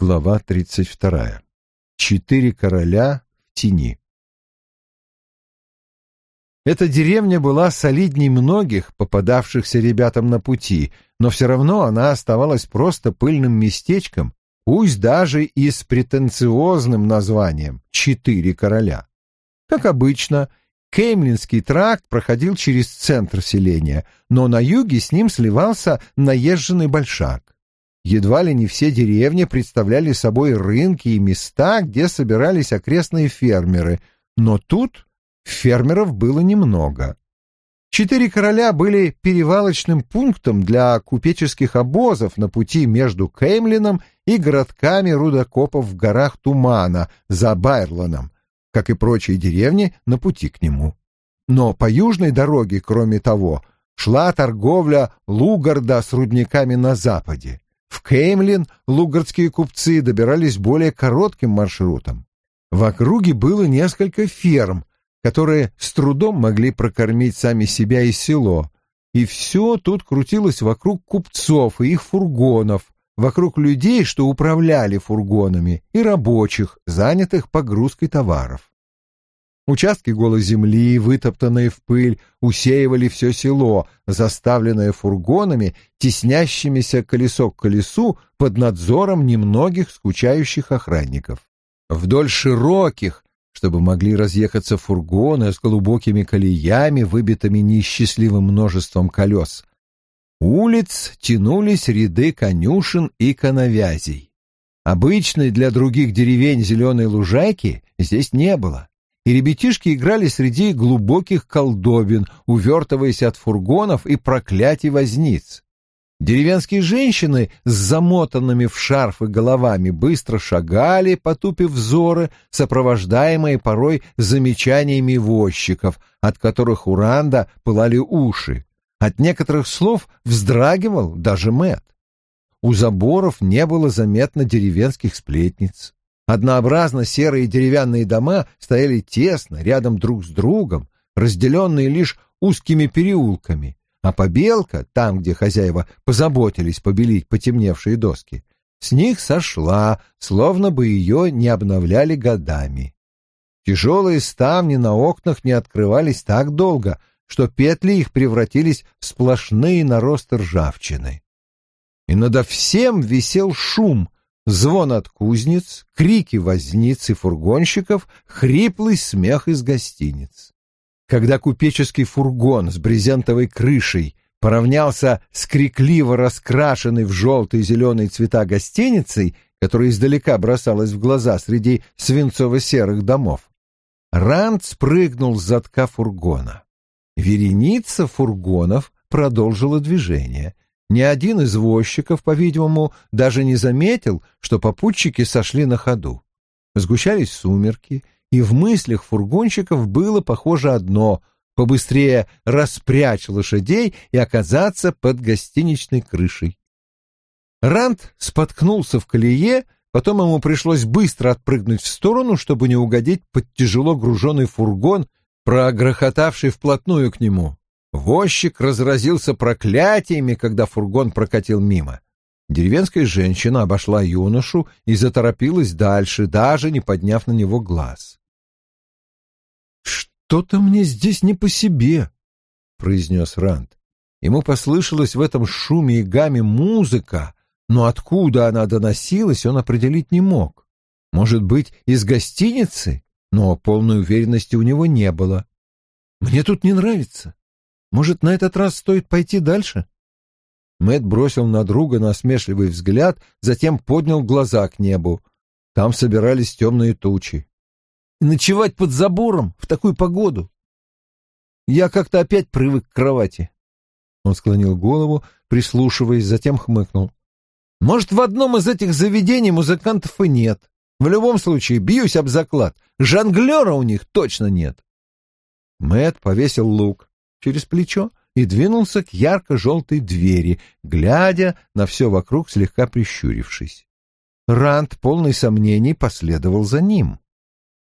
Глава 32. Четыре короля в тени. Эта деревня была солидней многих, попадавшихся ребятам на пути, но все равно она оставалась просто пыльным местечком, пусть даже и с претенциозным названием «Четыре короля». Как обычно, Кеймлинский тракт проходил через центр селения, но на юге с ним сливался наезженный большак. Едва ли не все деревни представляли собой рынки и места, где собирались окрестные фермеры, но тут фермеров было немного. Четыре короля были перевалочным пунктом для купеческих обозов на пути между Кеймлином и городками рудокопов в горах Тумана за Байрланом, как и прочие деревни на пути к нему. Но по южной дороге, кроме того, шла торговля Лугарда с рудниками на западе. В Кеймлин лугардские купцы добирались более коротким маршрутом. В округе было несколько ферм, которые с трудом могли прокормить сами себя и село, и все тут крутилось вокруг купцов и их фургонов, вокруг людей, что управляли фургонами, и рабочих, занятых погрузкой товаров. Участки голой земли, вытоптанные в пыль, усеивали все село, заставленное фургонами, теснящимися колесо к колесу под надзором немногих скучающих охранников. Вдоль широких, чтобы могли разъехаться фургоны с глубокими колеями, выбитыми неисчислимым множеством колес, улиц тянулись ряды конюшен и коновязей. Обычной для других деревень зеленой лужайки здесь не было и ребятишки играли среди глубоких колдобин, увертываясь от фургонов и проклятий возниц. Деревенские женщины с замотанными в шарфы головами быстро шагали, потупив взоры, сопровождаемые порой замечаниями возчиков, от которых у Ранда пылали уши. От некоторых слов вздрагивал даже Мэт. У заборов не было заметно деревенских сплетниц. Однообразно серые деревянные дома стояли тесно, рядом друг с другом, разделенные лишь узкими переулками, а побелка, там, где хозяева позаботились побелить потемневшие доски, с них сошла, словно бы ее не обновляли годами. Тяжелые ставни на окнах не открывались так долго, что петли их превратились в сплошные наросты ржавчины. И надо всем висел шум, звон от кузнец, крики возниц и фургонщиков, хриплый смех из гостиниц. Когда купеческий фургон с брезентовой крышей поравнялся с крикливо раскрашенной в желтый и зеленый цвета гостиницей, которая издалека бросалась в глаза среди свинцово-серых домов, Ранд спрыгнул с задка фургона. Вереница фургонов продолжила движение — ни один из возчиков, по-видимому, даже не заметил, что попутчики сошли на ходу. Сгущались сумерки, и в мыслях фургонщиков было похоже одно — побыстрее распрячь лошадей и оказаться под гостиничной крышей. Ранд споткнулся в колее, потом ему пришлось быстро отпрыгнуть в сторону, чтобы не угодить под тяжело груженный фургон, прогрохотавший вплотную к нему. Возчик разразился проклятиями, когда фургон прокатил мимо. Деревенская женщина обошла юношу и заторопилась дальше, даже не подняв на него глаз. «Что-то мне здесь не по себе», — произнес Ранд. Ему послышалась в этом шуме и гамме музыка, но откуда она доносилась, он определить не мог. Может быть, из гостиницы, но полной уверенности у него не было. «Мне тут не нравится. Может, на этот раз стоит пойти дальше? Мэт бросил на друга насмешливый взгляд, затем поднял глаза к небу. Там собирались темные тучи. ночевать под забором в такую погоду? Я как-то опять привык к кровати. Он склонил голову, прислушиваясь, затем хмыкнул. Может, в одном из этих заведений музыкантов и нет. В любом случае, бьюсь об заклад. Жонглера у них точно нет. Мэт повесил лук через плечо и двинулся к ярко-желтой двери, глядя на все вокруг, слегка прищурившись. Ранд, полный сомнений, последовал за ним.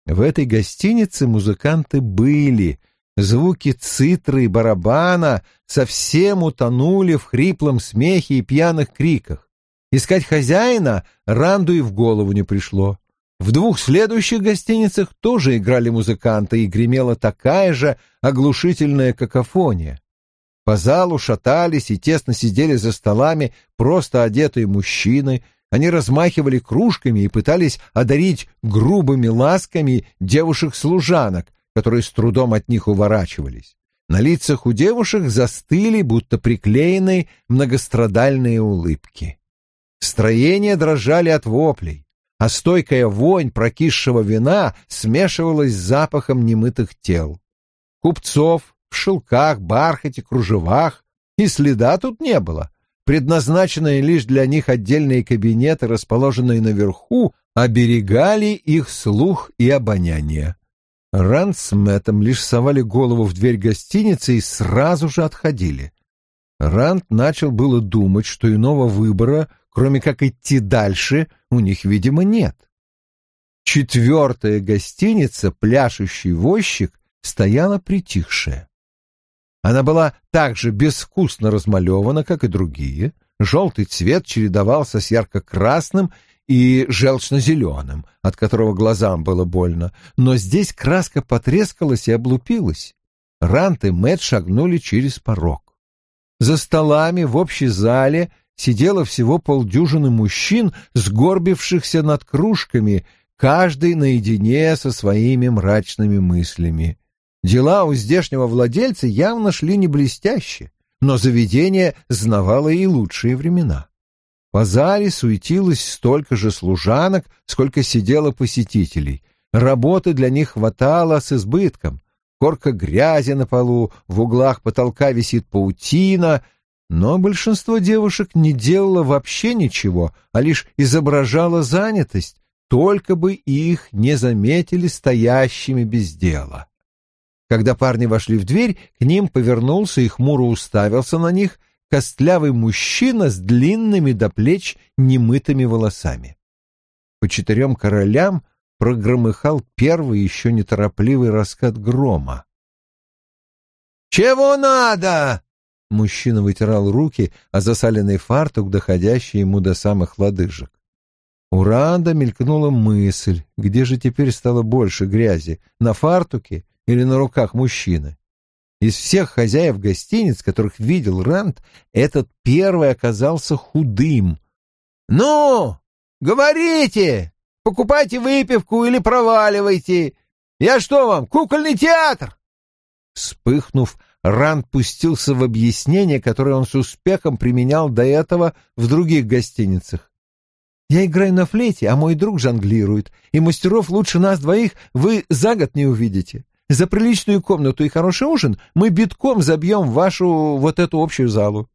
В этой гостинице музыканты были. Звуки цитры и барабана совсем утонули в хриплом смехе и пьяных криках. Искать хозяина Ранду и в голову не пришло. В двух следующих гостиницах тоже играли музыканты, и гремела такая же оглушительная какофония. По залу шатались и тесно сидели за столами просто одетые мужчины, они размахивали кружками и пытались одарить грубыми ласками девушек-служанок, которые с трудом от них уворачивались. На лицах у девушек застыли, будто приклеенные многострадальные улыбки. Строения дрожали от воплей, а стойкая вонь прокисшего вина смешивалась с запахом немытых тел. Купцов в шелках, бархате, кружевах и следа тут не было. Предназначенные лишь для них отдельные кабинеты, расположенные наверху, оберегали их слух и обоняние. Ранд с Мэттом лишь совали голову в дверь гостиницы и сразу же отходили. Ранд начал было думать, что иного выбора, кроме как идти дальше, у них, видимо, нет. Четвертая гостиница, пляшущий возчик, стояла притихшая. Она была так же безвкусно размалевана, как и другие. Желтый цвет чередовался с ярко-красным и желчно-зеленым, от которого глазам было больно, но здесь краска потрескалась и облупилась. Рант и Мэтт шагнули через порог. За столами в общей зале сидело всего полдюжины мужчин, сгорбившихся над кружками, каждый наедине со своими мрачными мыслями. Дела у здешнего владельца явно шли не блестяще, но заведение знавало и лучшие времена. По зале суетилось столько же служанок, сколько сидело посетителей. Работы для них хватало с избытком. Корка грязи на полу, в углах потолка висит паутина, но большинство девушек не делало вообще ничего, а лишь изображало занятость, только бы их не заметили стоящими без дела. Когда парни вошли в дверь, к ним повернулся и хмуро уставился на них костлявый мужчина с длинными до плеч немытыми волосами. По четырем королям прогромыхал первый еще неторопливый раскат грома. «Чего надо?» Мужчина вытирал руки, а засаленный фартук, доходящий ему до самых лодыжек. У Ранда мелькнула мысль, где же теперь стало больше грязи, на фартуке или на руках мужчины. Из всех хозяев гостиниц, которых видел Ранд, этот первый оказался худым. «Ну, говорите! Покупайте выпивку или проваливайте! Я что вам, кукольный театр?» Вспыхнув, Ранд пустился в объяснение, которое он с успехом применял до этого в других гостиницах. «Я играю на флейте, а мой друг жонглирует, и мастеров лучше нас двоих вы за год не увидите. За приличную комнату и хороший ужин мы битком забьем вашу вот эту общую залу».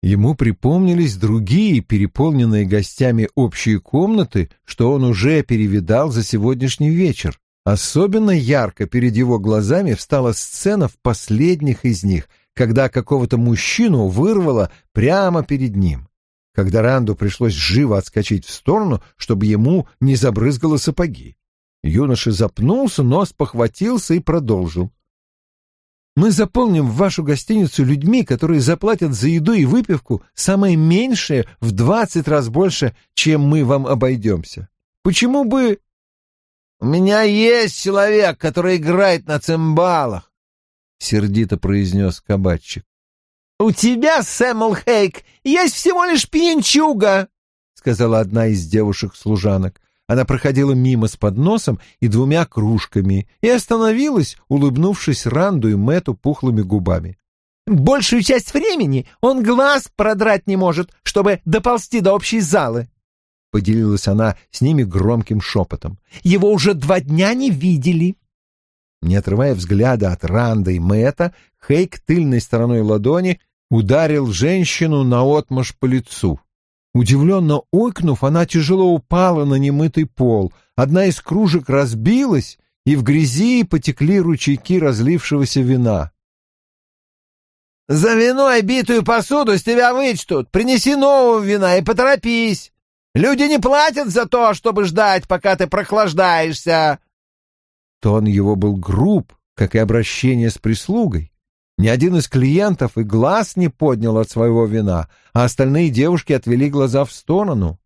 Ему припомнились другие, переполненные гостями общие комнаты, что он уже перевидал за сегодняшний вечер. Особенно ярко перед его глазами встала сцена в последних из них, когда какого-то мужчину вырвало прямо перед ним. Когда Ранду пришлось живо отскочить в сторону, чтобы ему не забрызгало сапоги. Юноша запнулся, но спохватился и продолжил. «Мы заполним вашу гостиницу людьми, которые заплатят за еду и выпивку самое меньшее в двадцать раз больше, чем мы вам обойдемся. Почему бы...» «У меня есть человек, который играет на цимбалах», — сердито произнес кабачик. «У тебя, Сэмл Хейк, есть всего лишь пьянчуга», — сказала одна из девушек-служанок. Она проходила мимо с подносом и двумя кружками и остановилась, улыбнувшись Ранду и Мэту пухлыми губами. «Большую часть времени он глаз продрать не может, чтобы доползти до общей залы», — поделилась она с ними громким шепотом. «Его уже два дня не видели». Не отрывая взгляда от Ранда и Мэта, Хейк тыльной стороной ладони ударил женщину наотмашь по лицу. Удивленно ойкнув, она тяжело упала на немытый пол. Одна из кружек разбилась, и в грязи потекли ручейки разлившегося вина. «За вино и битую посуду с тебя вычтут! Принеси нового вина и поторопись! Люди не платят за то, чтобы ждать, пока ты прохлаждаешься!» Тон его был груб, как и обращение с прислугой. Ни один из клиентов и глаз не поднял от своего вина, а остальные девушки отвели глаза в сторону.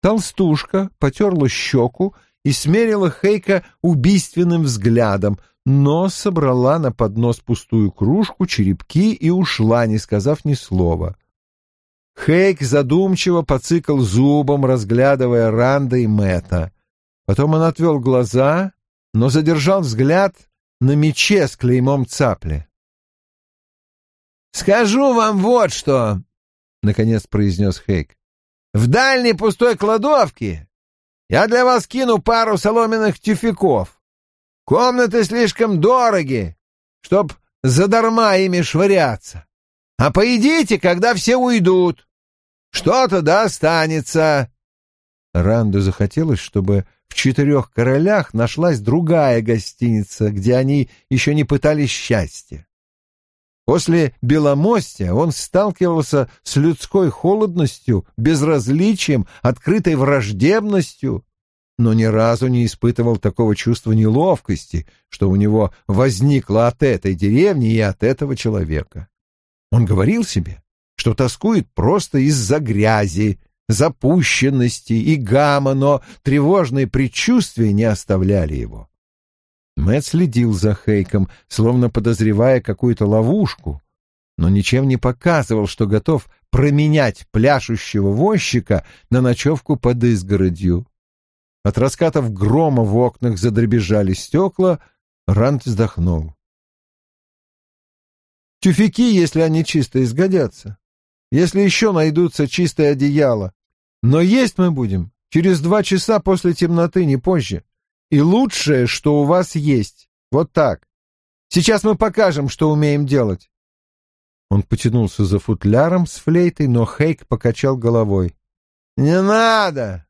Толстушка потерла щеку и смерила Хейка убийственным взглядом, но собрала на поднос пустую кружку, черепки и ушла, не сказав ни слова. Хейк задумчиво поцикал зубом, разглядывая Ранда и Мэтта. Потом он отвел глаза, но задержал взгляд на мече с клеймом цапли. «Скажу вам вот что», — наконец произнес Хейк. «В дальней пустой кладовке я для вас кину пару соломенных тюфяков. Комнаты слишком дороги, чтоб задарма ими швыряться. А поедите, когда все уйдут. Что-то да останется». Ранду захотелось, чтобы в «Четырех королях» нашлась другая гостиница, где они еще не пытались счастья. После Беломостя он сталкивался с людской холодностью, безразличием, открытой враждебностью, но ни разу не испытывал такого чувства неловкости, что у него возникло от этой деревни и от этого человека. Он говорил себе, что тоскует просто из-за грязи, запущенности и гамма, но тревожные предчувствия не оставляли его. Мэтт следил за Хейком, словно подозревая какую-то ловушку, но ничем не показывал, что готов променять пляшущего возчика на ночевку под изгородью. От раскатов грома в окнах задребежали стекла, Рант вздохнул. Тюфяки, если они чисто изгодятся. Если еще найдутся чистое одеяло. Но есть мы будем через два часа после темноты, не позже и лучшее, что у вас есть. Вот так. Сейчас мы покажем, что умеем делать. Он потянулся за футляром с флейтой, но Хейк покачал головой. «Не надо!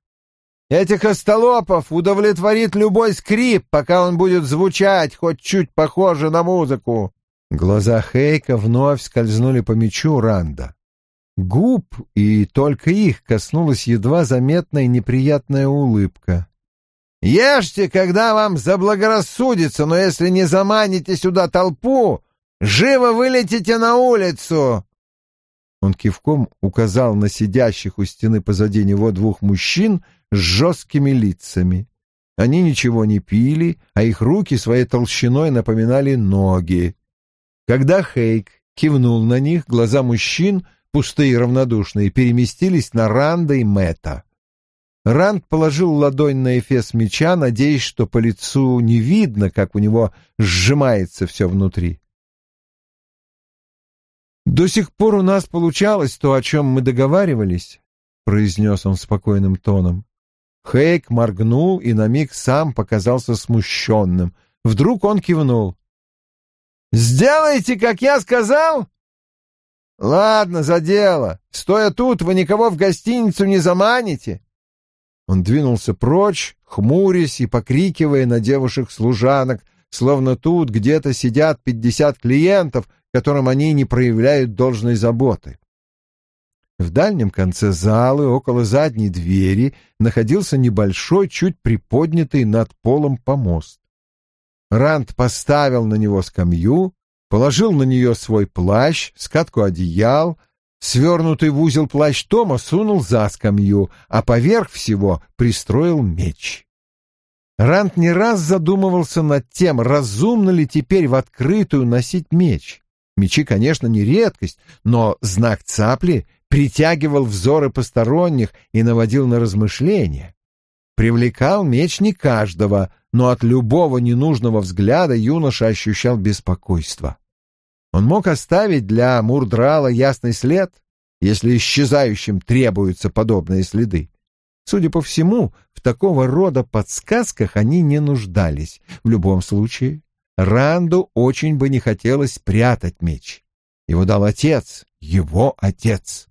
Этих остолопов удовлетворит любой скрип, пока он будет звучать хоть чуть похоже на музыку». Глаза Хейка вновь скользнули по мечу Ранда. Губ, и только их коснулась едва заметная неприятная улыбка. Ешьте, когда вам заблагорассудится, но если не заманите сюда толпу, живо вылетите на улицу!» Он кивком указал на сидящих у стены позади него двух мужчин с жесткими лицами. Они ничего не пили, а их руки своей толщиной напоминали ноги. Когда Хейк кивнул на них, глаза мужчин, пустые и равнодушные, переместились на Ранда и Мэтта. Ранд положил ладонь на эфес меча, надеясь, что по лицу не видно, как у него сжимается все внутри. «До сих пор у нас получалось то, о чем мы договаривались», — произнес он спокойным тоном. Хейк моргнул и на миг сам показался смущенным. Вдруг он кивнул. «Сделайте, как я сказал?» «Ладно, за дело. Стоя тут, вы никого в гостиницу не заманите. Он двинулся прочь, хмурясь и покрикивая на девушек-служанок, словно тут где-то сидят пятьдесят клиентов, которым они не проявляют должной заботы. В дальнем конце залы, около задней двери, находился небольшой, чуть приподнятый над полом помост. Ранд поставил на него скамью, положил на нее свой плащ, скатку одеял — Свернутый в узел плащ Тома сунул за скамью, а поверх всего пристроил меч. Рант не раз задумывался над тем, разумно ли теперь в открытую носить меч. Мечи, конечно, не редкость, но знак цапли притягивал взоры посторонних и наводил на размышления. Привлекал меч не каждого, но от любого ненужного взгляда юноша ощущал беспокойство. Он мог оставить для Мурдрала ясный след, если исчезающим требуются подобные следы. Судя по всему, в такого рода подсказках они не нуждались. В любом случае, Ранду очень бы не хотелось прятать меч. Его дал отец, его отец.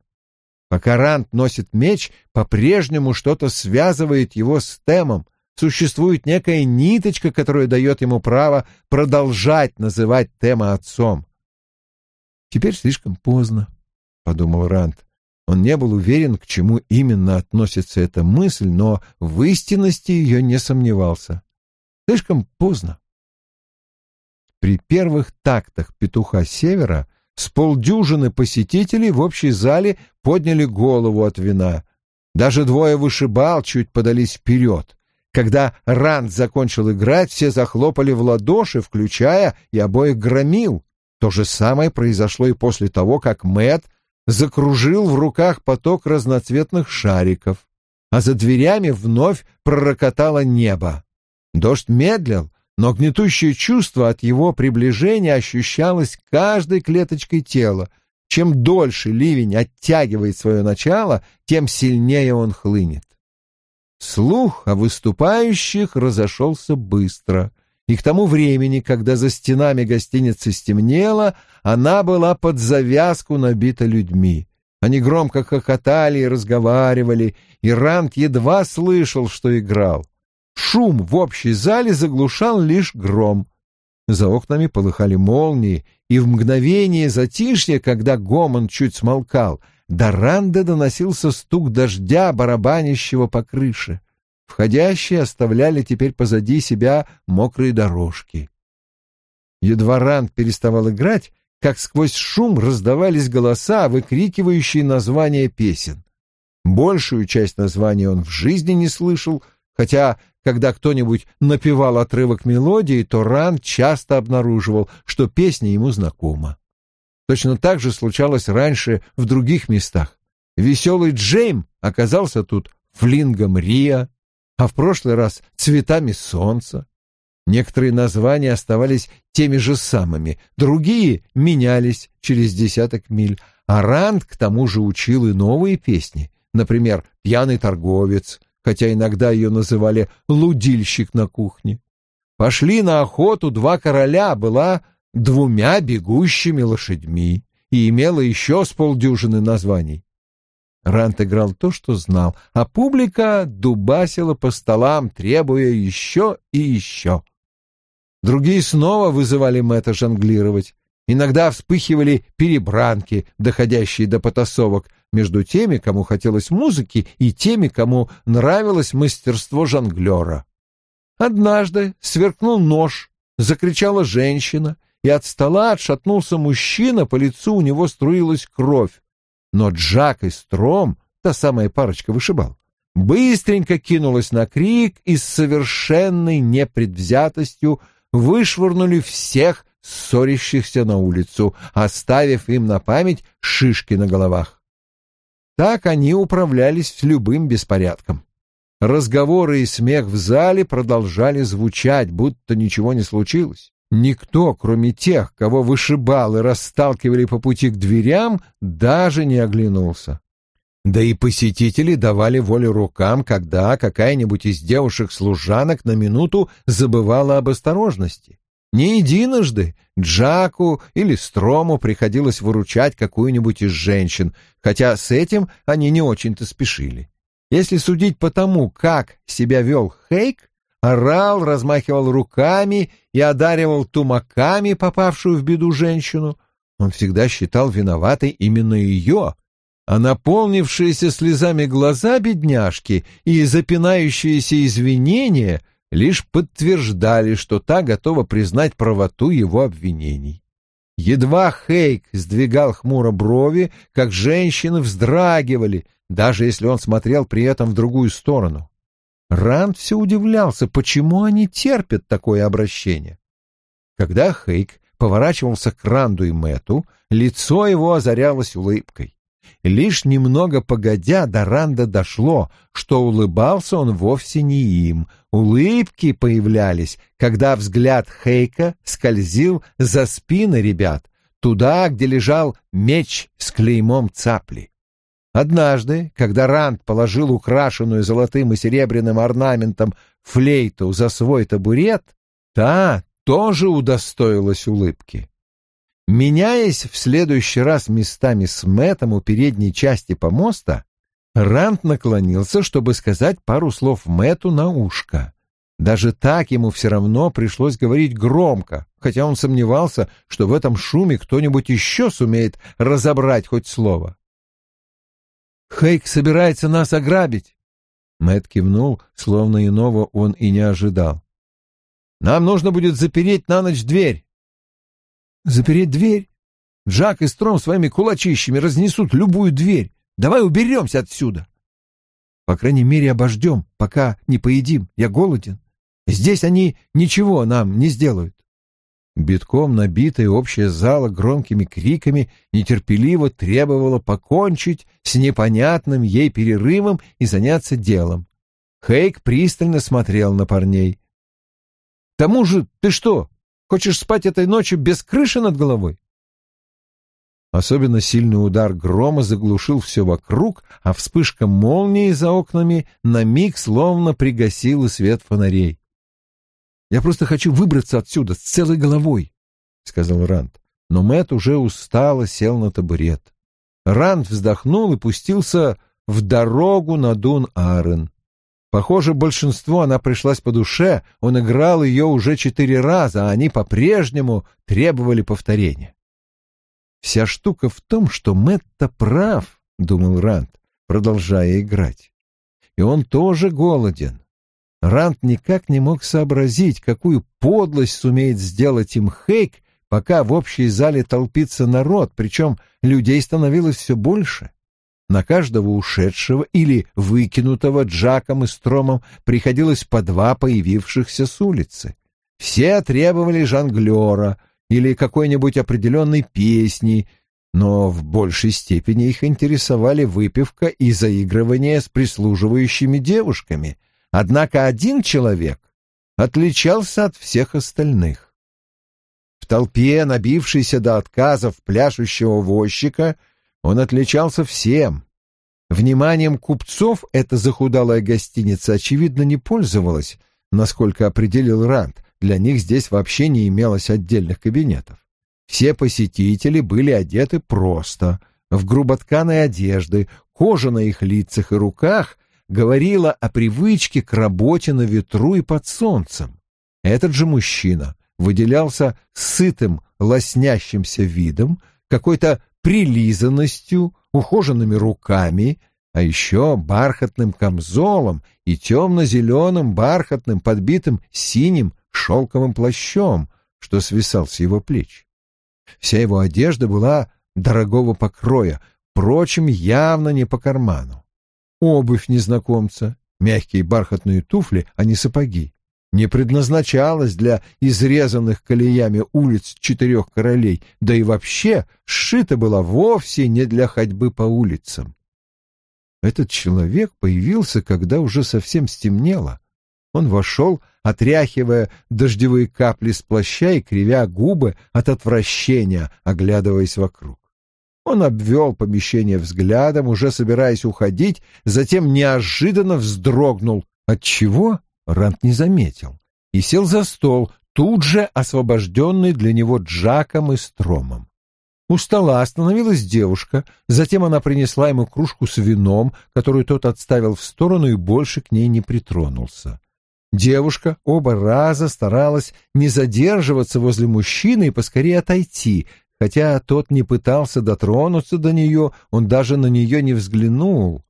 Пока Ранд носит меч, по-прежнему что-то связывает его с Темом. Существует некая ниточка, которая дает ему право продолжать называть Тема отцом. Теперь слишком поздно, — подумал Ранд. Он не был уверен, к чему именно относится эта мысль, но в истинности ее не сомневался. Слишком поздно. При первых тактах петуха севера с полдюжины посетителей в общей зале подняли голову от вина. Даже двое вышибал чуть подались вперед. Когда Ранд закончил играть, все захлопали в ладоши, включая и обоих громил. То же самое произошло и после того, как Мэт закружил в руках поток разноцветных шариков, а за дверями вновь пророкотало небо. Дождь медлил, но гнетущее чувство от его приближения ощущалось каждой клеточкой тела. Чем дольше ливень оттягивает свое начало, тем сильнее он хлынет. Слух о выступающих разошелся быстро, и к тому времени, когда за стенами гостиницы стемнело, она была под завязку набита людьми. Они громко хохотали и разговаривали, и Рант едва слышал, что играл. Шум в общей зале заглушал лишь гром. За окнами полыхали молнии, и в мгновение затишья, когда гомон чуть смолкал, до Ранда доносился стук дождя, барабанящего по крыше. Входящие оставляли теперь позади себя мокрые дорожки. Едва Ранд переставал играть, как сквозь шум раздавались голоса, выкрикивающие названия песен. Большую часть названий он в жизни не слышал, хотя, когда кто-нибудь напевал отрывок мелодии, то Ран часто обнаруживал, что песня ему знакома. Точно так же случалось раньше в других местах. Веселый Джейм оказался тут флингом Риа, а в прошлый раз цветами солнца. Некоторые названия оставались теми же самыми, другие менялись через десяток миль, а Ранд к тому же учил и новые песни, например, «Пьяный торговец», хотя иногда ее называли «лудильщик на кухне». «Пошли на охоту два короля» была двумя бегущими лошадьми и имела еще с полдюжины названий. Рант играл то, что знал, а публика дубасила по столам, требуя еще и еще. Другие снова вызывали Мэтта жонглировать. Иногда вспыхивали перебранки, доходящие до потасовок между теми, кому хотелось музыки, и теми, кому нравилось мастерство жонглера. Однажды сверкнул нож, закричала женщина, и от стола отшатнулся мужчина, по лицу у него струилась кровь. Но Джак и Стром, та самая парочка вышибал, быстренько кинулась на крик и с совершенной непредвзятостью вышвырнули всех ссорящихся на улицу, оставив им на память шишки на головах. Так они управлялись с любым беспорядком. Разговоры и смех в зале продолжали звучать, будто ничего не случилось. Никто, кроме тех, кого вышибал и расталкивали по пути к дверям, даже не оглянулся. Да и посетители давали волю рукам, когда какая-нибудь из девушек-служанок на минуту забывала об осторожности. Не единожды Джаку или Строму приходилось выручать какую-нибудь из женщин, хотя с этим они не очень-то спешили. Если судить по тому, как себя вел Хейк, орал, размахивал руками и одаривал тумаками попавшую в беду женщину. Он всегда считал виноватой именно ее, а наполнившиеся слезами глаза бедняжки и запинающиеся извинения лишь подтверждали, что та готова признать правоту его обвинений. Едва Хейк сдвигал хмуро брови, как женщины вздрагивали, даже если он смотрел при этом в другую сторону. Ранд все удивлялся, почему они терпят такое обращение. Когда Хейк поворачивался к Ранду и Мэту, лицо его озарялось улыбкой. Лишь немного погодя до Ранда дошло, что улыбался он вовсе не им. Улыбки появлялись, когда взгляд Хейка скользил за спины ребят, туда, где лежал меч с клеймом цапли. Однажды, когда Ранд положил украшенную золотым и серебряным орнаментом флейту за свой табурет, та тоже удостоилась улыбки. Меняясь в следующий раз местами с Мэттом у передней части помоста, Ранд наклонился, чтобы сказать пару слов Мэтту на ушко. Даже так ему все равно пришлось говорить громко, хотя он сомневался, что в этом шуме кто-нибудь еще сумеет разобрать хоть слово. Хейк собирается нас ограбить. Мэт кивнул, словно иного он и не ожидал. Нам нужно будет запереть на ночь дверь. Запереть дверь? Джак и Стром своими кулачищами разнесут любую дверь. Давай уберемся отсюда. По крайней мере, обождем, пока не поедим. Я голоден. Здесь они ничего нам не сделают. Битком набитая общая зала громкими криками нетерпеливо требовала покончить с непонятным ей перерывом и заняться делом. Хейк пристально смотрел на парней. — К тому же ты что, хочешь спать этой ночью без крыши над головой? Особенно сильный удар грома заглушил все вокруг, а вспышка молнии за окнами на миг словно пригасила свет фонарей. «Я просто хочу выбраться отсюда с целой головой», — сказал Ранд. Но Мэт уже устало сел на табурет. Ранд вздохнул и пустился в дорогу на Дун-Арен. Похоже, большинство она пришлась по душе, он играл ее уже четыре раза, а они по-прежнему требовали повторения. Вся штука в том, что Мэтта прав, — думал Рант, продолжая играть. И он тоже голоден. Рант никак не мог сообразить, какую подлость сумеет сделать им Хейк, пока в общей зале толпится народ, причем людей становилось все больше. На каждого ушедшего или выкинутого Джаком и Стромом приходилось по два появившихся с улицы. Все требовали жонглера — или какой-нибудь определенной песни, но в большей степени их интересовали выпивка и заигрывание с прислуживающими девушками. Однако один человек отличался от всех остальных. В толпе, набившейся до отказов пляшущего возчика, он отличался всем. Вниманием купцов эта захудалая гостиница, очевидно, не пользовалась, насколько определил Ранд, для них здесь вообще не имелось отдельных кабинетов. Все посетители были одеты просто, в груботканой одежды, кожа на их лицах и руках говорила о привычке к работе на ветру и под солнцем. Этот же мужчина выделялся сытым, лоснящимся видом, какой-то прилизанностью, ухоженными руками, а еще бархатным камзолом и темно-зеленым бархатным, подбитым синим шелковым плащом, что свисал с его плеч. Вся его одежда была дорогого покроя, впрочем, явно не по карману. Обувь незнакомца, мягкие бархатные туфли, а не сапоги, не предназначалась для изрезанных колеями улиц четырех королей, да и вообще сшита была вовсе не для ходьбы по улицам. Этот человек появился, когда уже совсем стемнело. Он вошел, отряхивая дождевые капли с плаща и кривя губы от отвращения, оглядываясь вокруг. Он обвел помещение взглядом, уже собираясь уходить, затем неожиданно вздрогнул, отчего Рант не заметил, и сел за стол, тут же освобожденный для него Джаком и Стромом. У стола остановилась девушка, затем она принесла ему кружку с вином, которую тот отставил в сторону и больше к ней не притронулся. Девушка оба раза старалась не задерживаться возле мужчины и поскорее отойти, хотя тот не пытался дотронуться до нее, он даже на нее не взглянул.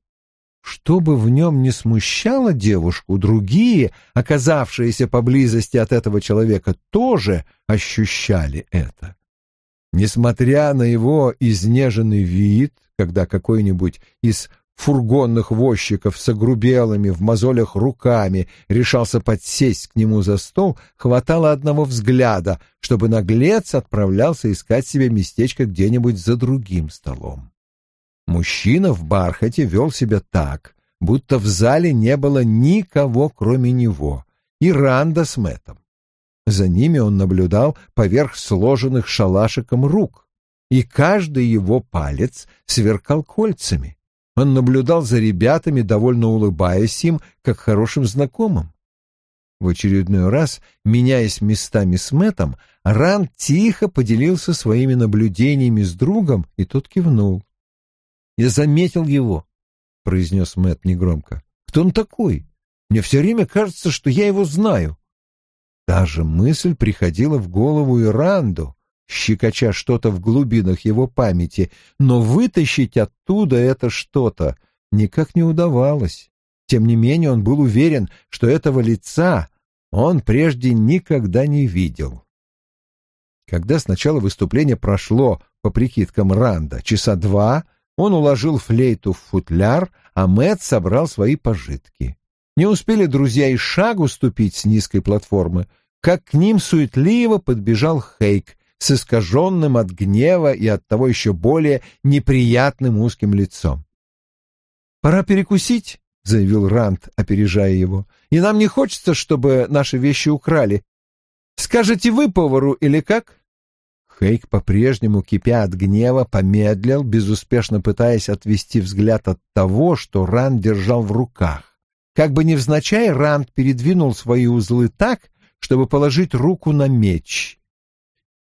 Что бы в нем не смущало девушку, другие, оказавшиеся поблизости от этого человека, тоже ощущали это. Несмотря на его изнеженный вид, когда какой-нибудь из фургонных возчиков с огрубелыми в мозолях руками решался подсесть к нему за стол, хватало одного взгляда, чтобы наглец отправлялся искать себе местечко где-нибудь за другим столом. Мужчина в бархате вел себя так, будто в зале не было никого, кроме него, и Ранда с Мэттом. За ними он наблюдал поверх сложенных шалашиком рук, и каждый его палец сверкал кольцами — он наблюдал за ребятами, довольно улыбаясь им, как хорошим знакомым. В очередной раз, меняясь местами с Мэтом, Ран тихо поделился своими наблюдениями с другом, и тот кивнул. «Я заметил его», — произнес Мэт негромко. «Кто он такой? Мне все время кажется, что я его знаю». Та же мысль приходила в голову и Ранду, щекоча что-то в глубинах его памяти, но вытащить оттуда это что-то никак не удавалось. Тем не менее он был уверен, что этого лица он прежде никогда не видел. Когда с начала выступления прошло, по прикидкам Ранда, часа два, он уложил флейту в футляр, а Мэтт собрал свои пожитки. Не успели друзья и шагу ступить с низкой платформы, как к ним суетливо подбежал Хейк с искаженным от гнева и от того еще более неприятным узким лицом. «Пора перекусить», — заявил Ранд, опережая его, — «и нам не хочется, чтобы наши вещи украли. Скажете вы повару или как?» Хейк, по-прежнему кипя от гнева, помедлил, безуспешно пытаясь отвести взгляд от того, что Ранд держал в руках. Как бы невзначай, Ранд передвинул свои узлы так, чтобы положить руку на меч.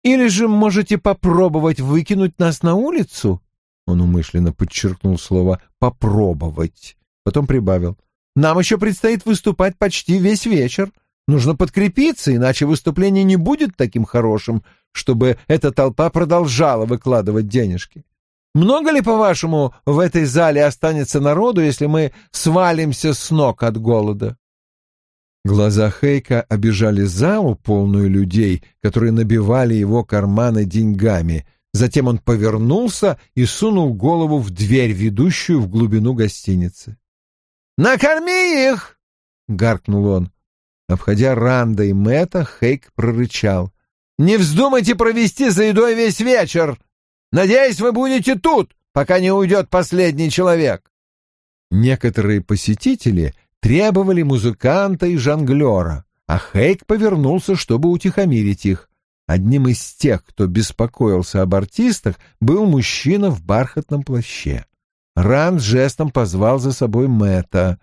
«Или же можете попробовать выкинуть нас на улицу?» Он умышленно подчеркнул слово «попробовать». Потом прибавил. «Нам еще предстоит выступать почти весь вечер. Нужно подкрепиться, иначе выступление не будет таким хорошим, чтобы эта толпа продолжала выкладывать денежки. Много ли, по-вашему, в этой зале останется народу, если мы свалимся с ног от голода?» Глаза Хейка обижали залу, полную людей, которые набивали его карманы деньгами. Затем он повернулся и сунул голову в дверь, ведущую в глубину гостиницы. «Накорми их!» — гаркнул он. Обходя Ранда и Мэтта, Хейк прорычал. «Не вздумайте провести за едой весь вечер! Надеюсь, вы будете тут, пока не уйдет последний человек. Некоторые посетители требовали музыканта и жонглера, а Хейк повернулся, чтобы утихомирить их. Одним из тех, кто беспокоился об артистах, был мужчина в бархатном плаще. Ранд жестом позвал за собой Мэтта.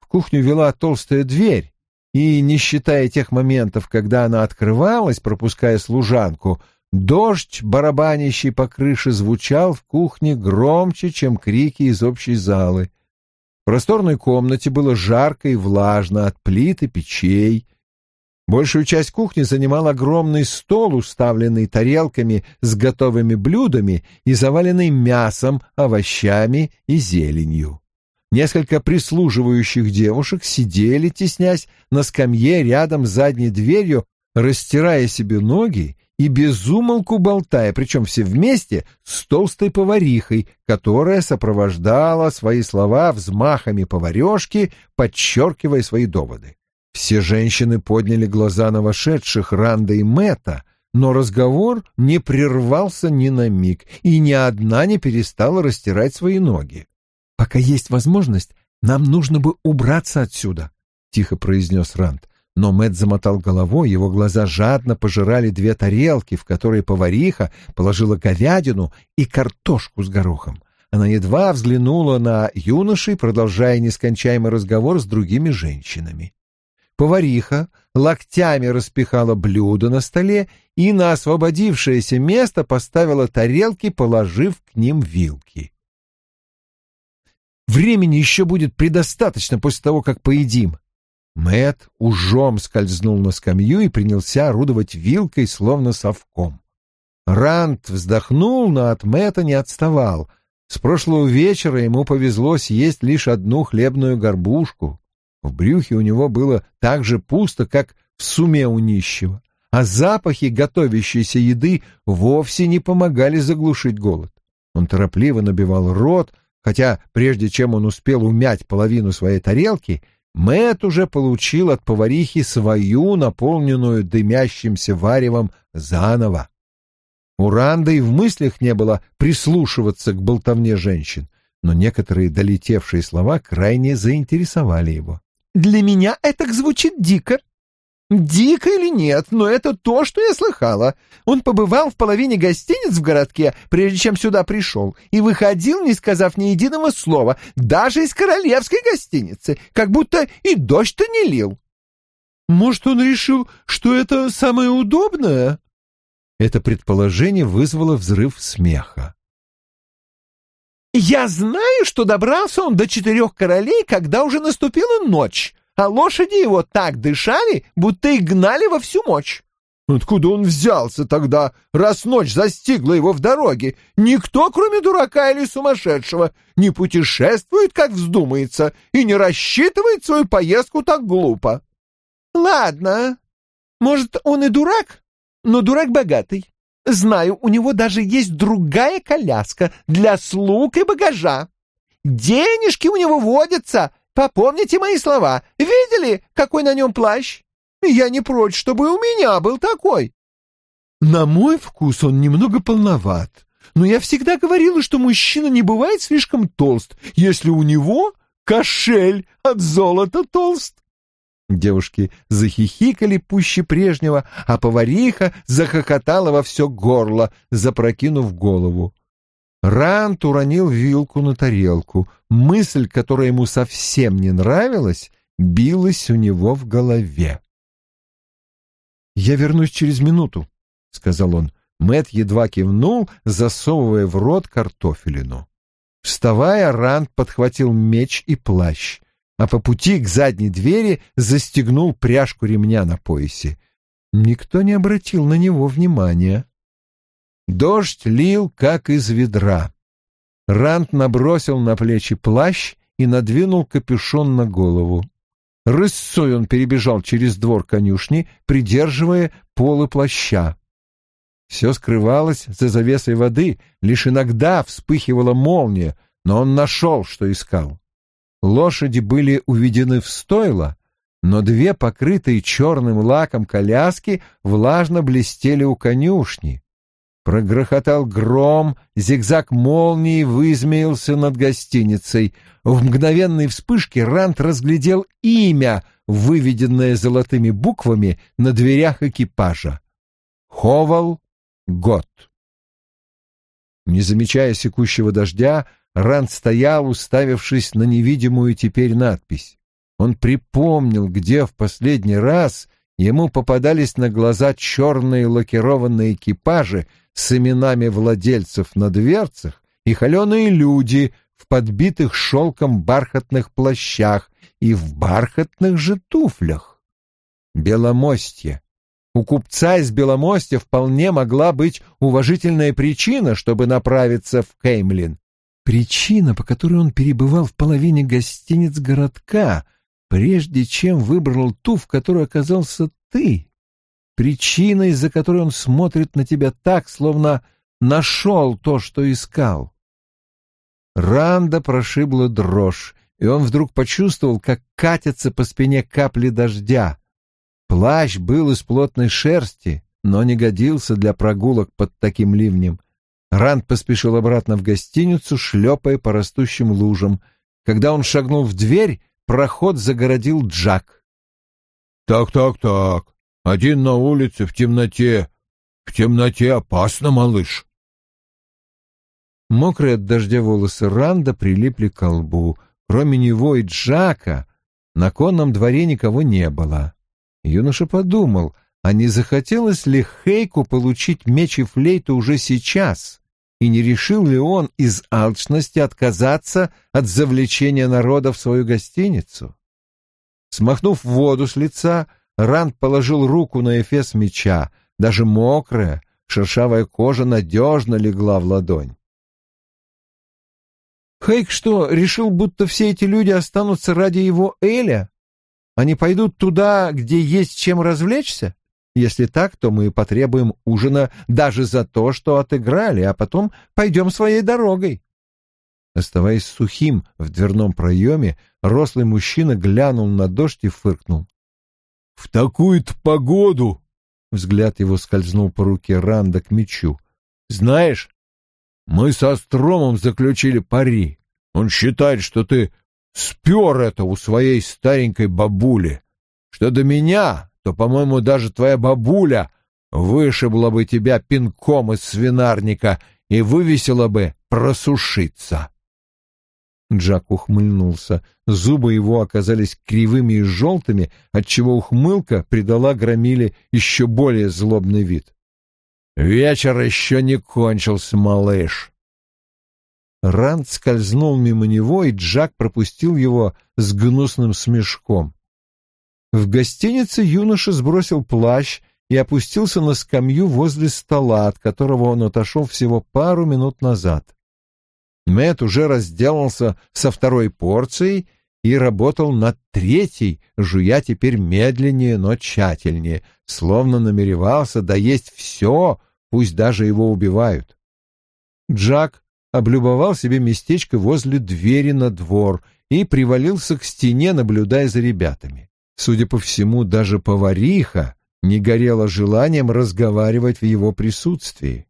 В кухню вела толстая дверь, и, не считая тех моментов, когда она открывалась, пропуская служанку, Дождь, барабанящий по крыше, звучал в кухне громче, чем крики из общей залы. В просторной комнате было жарко и влажно от плит и печей. Большую часть кухни занимал огромный стол, уставленный тарелками с готовыми блюдами и заваленный мясом, овощами и зеленью. Несколько прислуживающих девушек сидели, теснясь, на скамье рядом с задней дверью, растирая себе ноги и безумолку болтая, причем все вместе с толстой поварихой, которая сопровождала свои слова взмахами поварешки, подчеркивая свои доводы. Все женщины подняли глаза на вошедших Ранда и Мэтта, но разговор не прервался ни на миг, и ни одна не перестала растирать свои ноги. «Пока есть возможность, нам нужно бы убраться отсюда», — тихо произнес Ранд. Но Мэт замотал головой, его глаза жадно пожирали две тарелки, в которые повариха положила говядину и картошку с горохом. Она едва взглянула на юношей, продолжая нескончаемый разговор с другими женщинами. Повариха локтями распихала блюдо на столе и на освободившееся место поставила тарелки, положив к ним вилки. «Времени еще будет предостаточно после того, как поедим», Мэт ужом скользнул на скамью и принялся орудовать вилкой, словно совком. Рант вздохнул, но от Мэта не отставал. С прошлого вечера ему повезло съесть лишь одну хлебную горбушку. В брюхе у него было так же пусто, как в суме у нищего, а запахи готовящейся еды вовсе не помогали заглушить голод. Он торопливо набивал рот, хотя прежде чем он успел умять половину своей тарелки, Мэт уже получил от поварихи свою, наполненную дымящимся варевом, заново. У Ранды и в мыслях не было прислушиваться к болтовне женщин, но некоторые долетевшие слова крайне заинтересовали его. «Для меня это звучит дико», Дико или нет, но это то, что я слыхала. Он побывал в половине гостиниц в городке, прежде чем сюда пришел, и выходил, не сказав ни единого слова, даже из королевской гостиницы, как будто и дождь-то не лил. Может, он решил, что это самое удобное? Это предположение вызвало взрыв смеха. «Я знаю, что добрался он до четырех королей, когда уже наступила ночь», а лошади его так дышали, будто их гнали во всю мощь. Откуда он взялся тогда, раз ночь застигла его в дороге? Никто, кроме дурака или сумасшедшего, не путешествует, как вздумается, и не рассчитывает свою поездку так глупо. Ладно, может, он и дурак, но дурак богатый. Знаю, у него даже есть другая коляска для слуг и багажа. Денежки у него водятся. Попомните мои слова. Видели, какой на нем плащ? Я не прочь, чтобы у меня был такой. На мой вкус он немного полноват, но я всегда говорила, что мужчина не бывает слишком толст, если у него кошель от золота толст. Девушки захихикали пуще прежнего, а повариха захохотала во все горло, запрокинув голову. Рант уронил вилку на тарелку. Мысль, которая ему совсем не нравилась, билась у него в голове. «Я вернусь через минуту», — сказал он. Мэт едва кивнул, засовывая в рот картофелину. Вставая, Ранд подхватил меч и плащ а по пути к задней двери застегнул пряжку ремня на поясе. Никто не обратил на него внимания. Дождь лил, как из ведра. Рант набросил на плечи плащ и надвинул капюшон на голову. Рысцой он перебежал через двор конюшни, придерживая полы плаща. Все скрывалось за завесой воды, лишь иногда вспыхивала молния, но он нашел, что искал. Лошади были уведены в стойло, но две покрытые черным лаком коляски влажно блестели у конюшни. Прогрохотал гром, зигзаг молнии вызмеился над гостиницей. В мгновенной вспышке Рант разглядел имя, выведенное золотыми буквами на дверях экипажа. Ховал Гот. Не замечая секущего дождя, Ранд стоял, уставившись на невидимую теперь надпись. Он припомнил, где в последний раз ему попадались на глаза черные лакированные экипажи с именами владельцев на дверцах и холеные люди в подбитых шелком бархатных плащах и в бархатных же туфлях. Беломостье. У купца из Беломостя вполне могла быть уважительная причина, чтобы направиться в Кеймлин, Причина, по которой он перебывал в половине гостиниц городка, прежде чем выбрал ту, в которой оказался ты. Причина, из-за которой он смотрит на тебя так, словно нашел то, что искал. Ранда прошибла дрожь, и он вдруг почувствовал, как катятся по спине капли дождя. Плащ был из плотной шерсти, но не годился для прогулок под таким ливнем. Ранд поспешил обратно в гостиницу, шлепая по растущим лужам. Когда он шагнул в дверь, проход загородил Джак. «Так, так, так. Один на улице в темноте. В темноте опасно, малыш». Мокрые от дождя волосы Ранда прилипли к лбу. Кроме него и Джака на конном дворе никого не было. Юноша подумал, а не захотелось ли Хейку получить меч и флейту уже сейчас? И не решил ли он из алчности отказаться от завлечения народа в свою гостиницу. Смахнув воду с лица, Ранд положил руку на эфес меча, даже мокрая, шершавая кожа надежно легла в ладонь. Хейк что, решил, будто все эти люди останутся ради его Эля? Они пойдут туда, где есть чем развлечься? Если так, то мы потребуем ужина даже за то, что отыграли, а потом пойдем своей дорогой. Оставаясь сухим в дверном проеме, рослый мужчина глянул на дождь и фыркнул. — В такую-то погоду! — взгляд его скользнул по руке Ранда к мечу. — Знаешь, мы со Стромом заключили пари. Он считает, что ты спер это у своей старенькой бабули, что до меня то, по-моему, даже твоя бабуля вышибла бы тебя пинком из свинарника и вывесила бы просушиться. Джак ухмыльнулся. Зубы его оказались кривыми и желтыми, отчего ухмылка придала громиле еще более злобный вид. «Вечер еще не кончился, малыш!» Ранд скользнул мимо него, и Джак пропустил его с гнусным смешком. В гостинице юноша сбросил плащ и опустился на скамью возле стола, от которого он отошел всего пару минут назад. Мэт уже разделался со второй порцией и работал над третьей, жуя теперь медленнее, но тщательнее, словно намеревался доесть все, пусть даже его убивают. Джак облюбовал себе местечко возле двери на двор и привалился к стене, наблюдая за ребятами. Судя по всему, даже повариха не горела желанием разговаривать в его присутствии.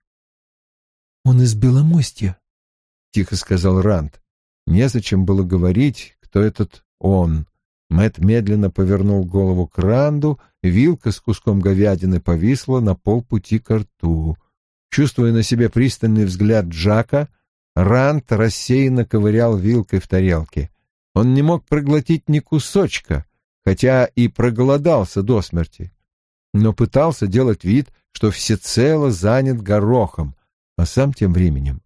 «Он из Беломостья», — тихо сказал Ранд. Незачем было говорить, кто этот он. Мэт медленно повернул голову к Ранду, вилка с куском говядины повисла на полпути к рту. Чувствуя на себе пристальный взгляд Джака, Ранд рассеянно ковырял вилкой в тарелке. Он не мог проглотить ни кусочка, хотя и проголодался до смерти, но пытался делать вид, что всецело занят горохом, а сам тем временем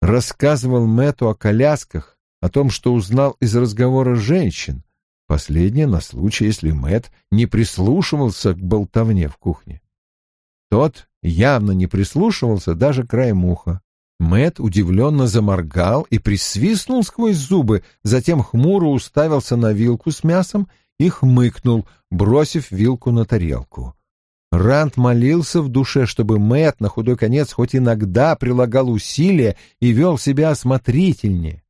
рассказывал Мэту о колясках, о том, что узнал из разговора женщин, последнее на случай, если Мэт не прислушивался к болтовне в кухне. Тот явно не прислушивался даже краем уха. Мэт удивленно заморгал и присвистнул сквозь зубы, затем хмуро уставился на вилку с мясом и хмыкнул, бросив вилку на тарелку. Ранд молился в душе, чтобы Мэт на худой конец хоть иногда прилагал усилия и вел себя осмотрительнее.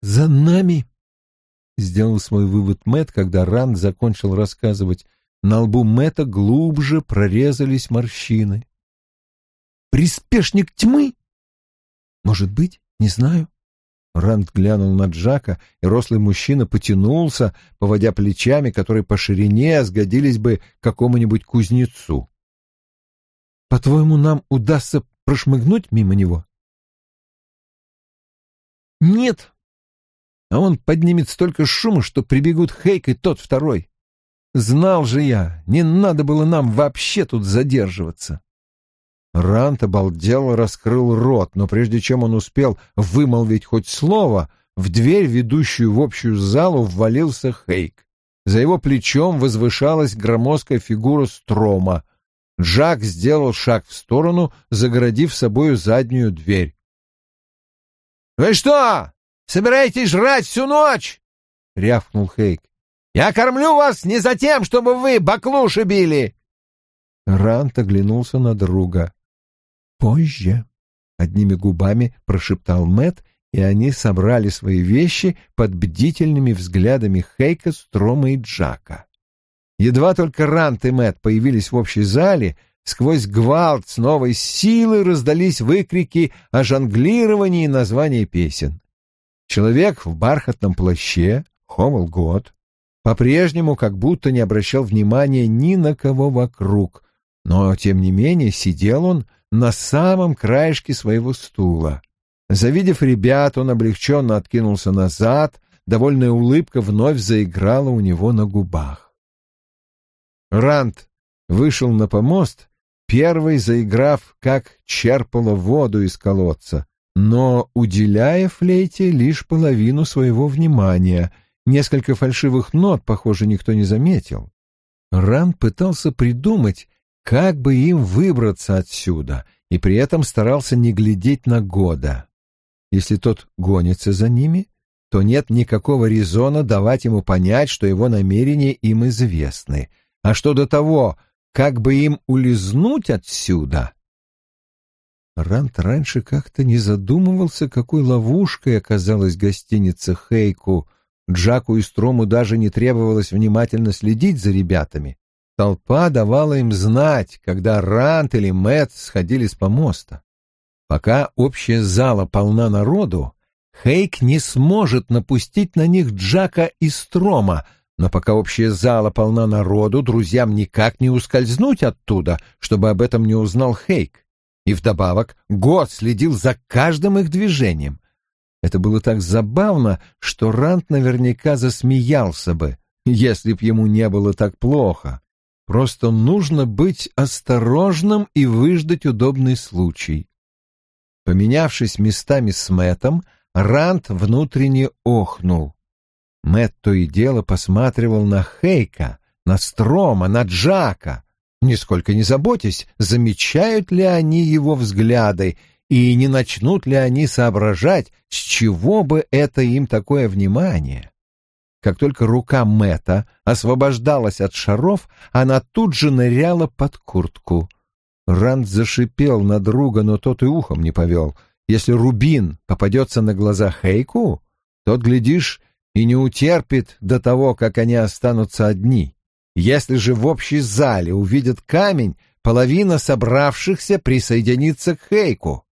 «За нами!» — сделал свой вывод Мэт, когда Ранд закончил рассказывать. На лбу Мэта глубже прорезались морщины. «Приспешник тьмы?» «Может быть, не знаю». Ранд глянул на Джака, и рослый мужчина потянулся, поводя плечами, которые по ширине сгодились бы какому-нибудь кузнецу. «По-твоему, нам удастся прошмыгнуть мимо него?» «Нет!» А он поднимет столько шума, что прибегут Хейк и тот второй. Знал же я, не надо было нам вообще тут задерживаться. Рант обалдел, раскрыл рот, но прежде чем он успел вымолвить хоть слово, в дверь, ведущую в общую залу, ввалился Хейк. За его плечом возвышалась громоздкая фигура Строма. Жак сделал шаг в сторону, загородив собою заднюю дверь. «Вы что, собираетесь жрать всю ночь?» — рявкнул Хейк. «Я кормлю вас не за тем, чтобы вы баклуши били!» Рант оглянулся на друга позже, — одними губами прошептал Мэт, и они собрали свои вещи под бдительными взглядами Хейка, Строма и Джака. Едва только Рант и Мэт появились в общей зале, сквозь гвалт с новой силой раздались выкрики о жонглировании и названии песен. Человек в бархатном плаще, Хомел Год, по-прежнему как будто не обращал внимания ни на кого вокруг, но, тем не менее, сидел он, на самом краешке своего стула. Завидев ребят, он облегченно откинулся назад, довольная улыбка вновь заиграла у него на губах. Рант вышел на помост, первый заиграв, как черпала воду из колодца, но уделяя флейте лишь половину своего внимания. Несколько фальшивых нот, похоже, никто не заметил. Рант пытался придумать, как бы им выбраться отсюда, и при этом старался не глядеть на года. Если тот гонится за ними, то нет никакого резона давать ему понять, что его намерения им известны. А что до того, как бы им улизнуть отсюда? Рант раньше как-то не задумывался, какой ловушкой оказалась гостиница Хейку. Джаку и Строму даже не требовалось внимательно следить за ребятами. Толпа давала им знать, когда Рант или Мэтт сходили с помоста. Пока общая зала полна народу, Хейк не сможет напустить на них Джака и Строма, но пока общая зала полна народу, друзьям никак не ускользнуть оттуда, чтобы об этом не узнал Хейк. И вдобавок Год следил за каждым их движением. Это было так забавно, что Рант наверняка засмеялся бы, если б ему не было так плохо. Просто нужно быть осторожным и выждать удобный случай. Поменявшись местами с Мэтом, Рант внутренне охнул. Мэт то и дело посматривал на Хейка, на Строма, на Джака, нисколько не заботясь, замечают ли они его взгляды и не начнут ли они соображать, с чего бы это им такое внимание. Как только рука Мэта освобождалась от шаров, она тут же ныряла под куртку. Ранд зашипел на друга, но тот и ухом не повел. Если Рубин попадется на глаза Хейку, тот, глядишь, и не утерпит до того, как они останутся одни. Если же в общей зале увидят камень, половина собравшихся присоединится к Хейку.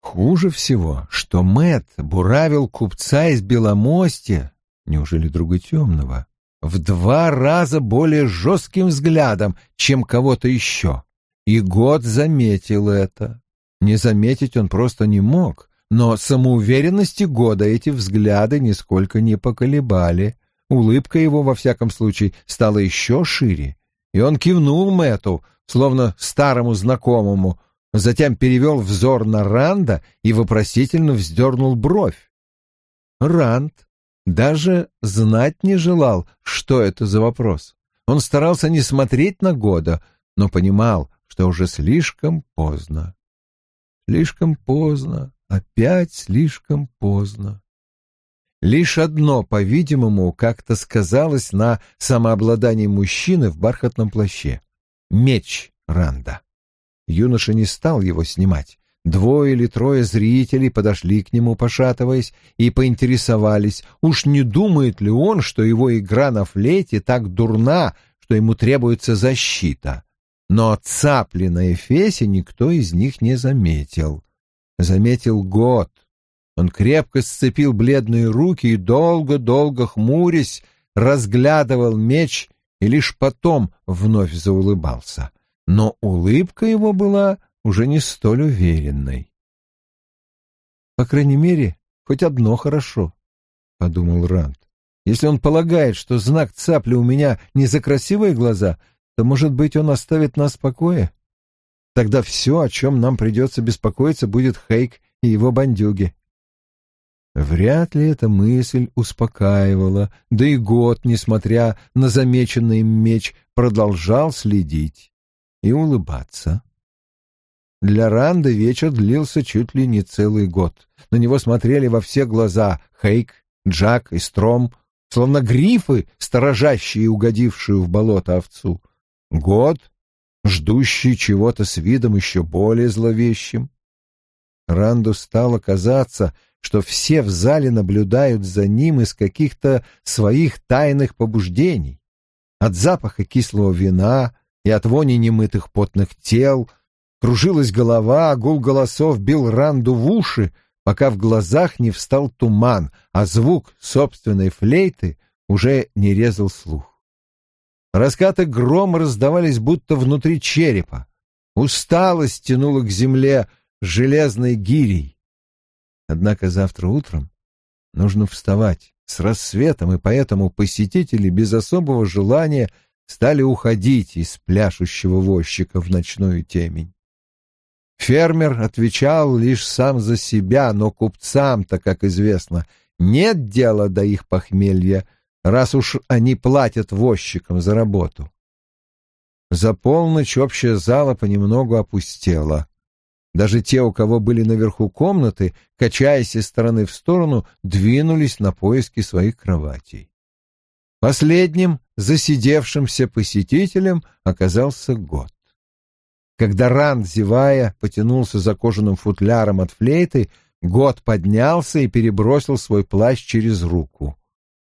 Хуже всего, что Мэт буравил купца из Беломостя, неужели друга темного, в два раза более жестким взглядом, чем кого-то еще. И год заметил это. Не заметить он просто не мог, но самоуверенности года эти взгляды нисколько не поколебали. Улыбка его, во всяком случае, стала еще шире, и он кивнул Мэту, словно старому знакомому, затем перевел взор на Ранда и вопросительно вздернул бровь. Ранд даже знать не желал, что это за вопрос. Он старался не смотреть на года, но понимал, что уже слишком поздно. Слишком поздно, опять слишком поздно. Лишь одно, по-видимому, как-то сказалось на самообладании мужчины в бархатном плаще — меч Ранда. Юноша не стал его снимать. Двое или трое зрителей подошли к нему, пошатываясь, и поинтересовались, уж не думает ли он, что его игра на флейте так дурна, что ему требуется защита. Но цапли на Эфесе никто из них не заметил. Заметил год. Он крепко сцепил бледные руки и долго-долго хмурясь разглядывал меч и лишь потом вновь заулыбался. Но улыбка его была уже не столь уверенной. «По крайней мере, хоть одно хорошо», — подумал Ранд. «Если он полагает, что знак цапли у меня не за красивые глаза, то, может быть, он оставит нас в покое? Тогда все, о чем нам придется беспокоиться, будет Хейк и его бандюги. Вряд ли эта мысль успокаивала, да и год, несмотря на замеченный меч, продолжал следить и улыбаться. Для Ранды вечер длился чуть ли не целый год. На него смотрели во все глаза Хейк, Джак и Стром, словно грифы, сторожащие угодившую в болото овцу. Год, ждущий чего-то с видом еще более зловещим. Ранду стало казаться, что все в зале наблюдают за ним из каких-то своих тайных побуждений. От запаха кислого вина и от вони немытых потных тел кружилась голова, гул голосов бил Ранду в уши, пока в глазах не встал туман, а звук собственной флейты уже не резал слух. Раскаты грома раздавались будто внутри черепа. Усталость тянула к земле железной гирей. Однако завтра утром нужно вставать с рассветом, и поэтому посетители без особого желания стали уходить из пляшущего возчика в ночную темень. Фермер отвечал лишь сам за себя, но купцам-то, как известно, нет дела до их похмелья, раз уж они платят возчикам за работу. За полночь общая зала понемногу опустела. Даже те, у кого были наверху комнаты, качаясь из стороны в сторону, двинулись на поиски своих кроватей. Последним засидевшимся посетителем оказался год. Когда Ранд, зевая, потянулся за кожаным футляром от флейты, год поднялся и перебросил свой плащ через руку.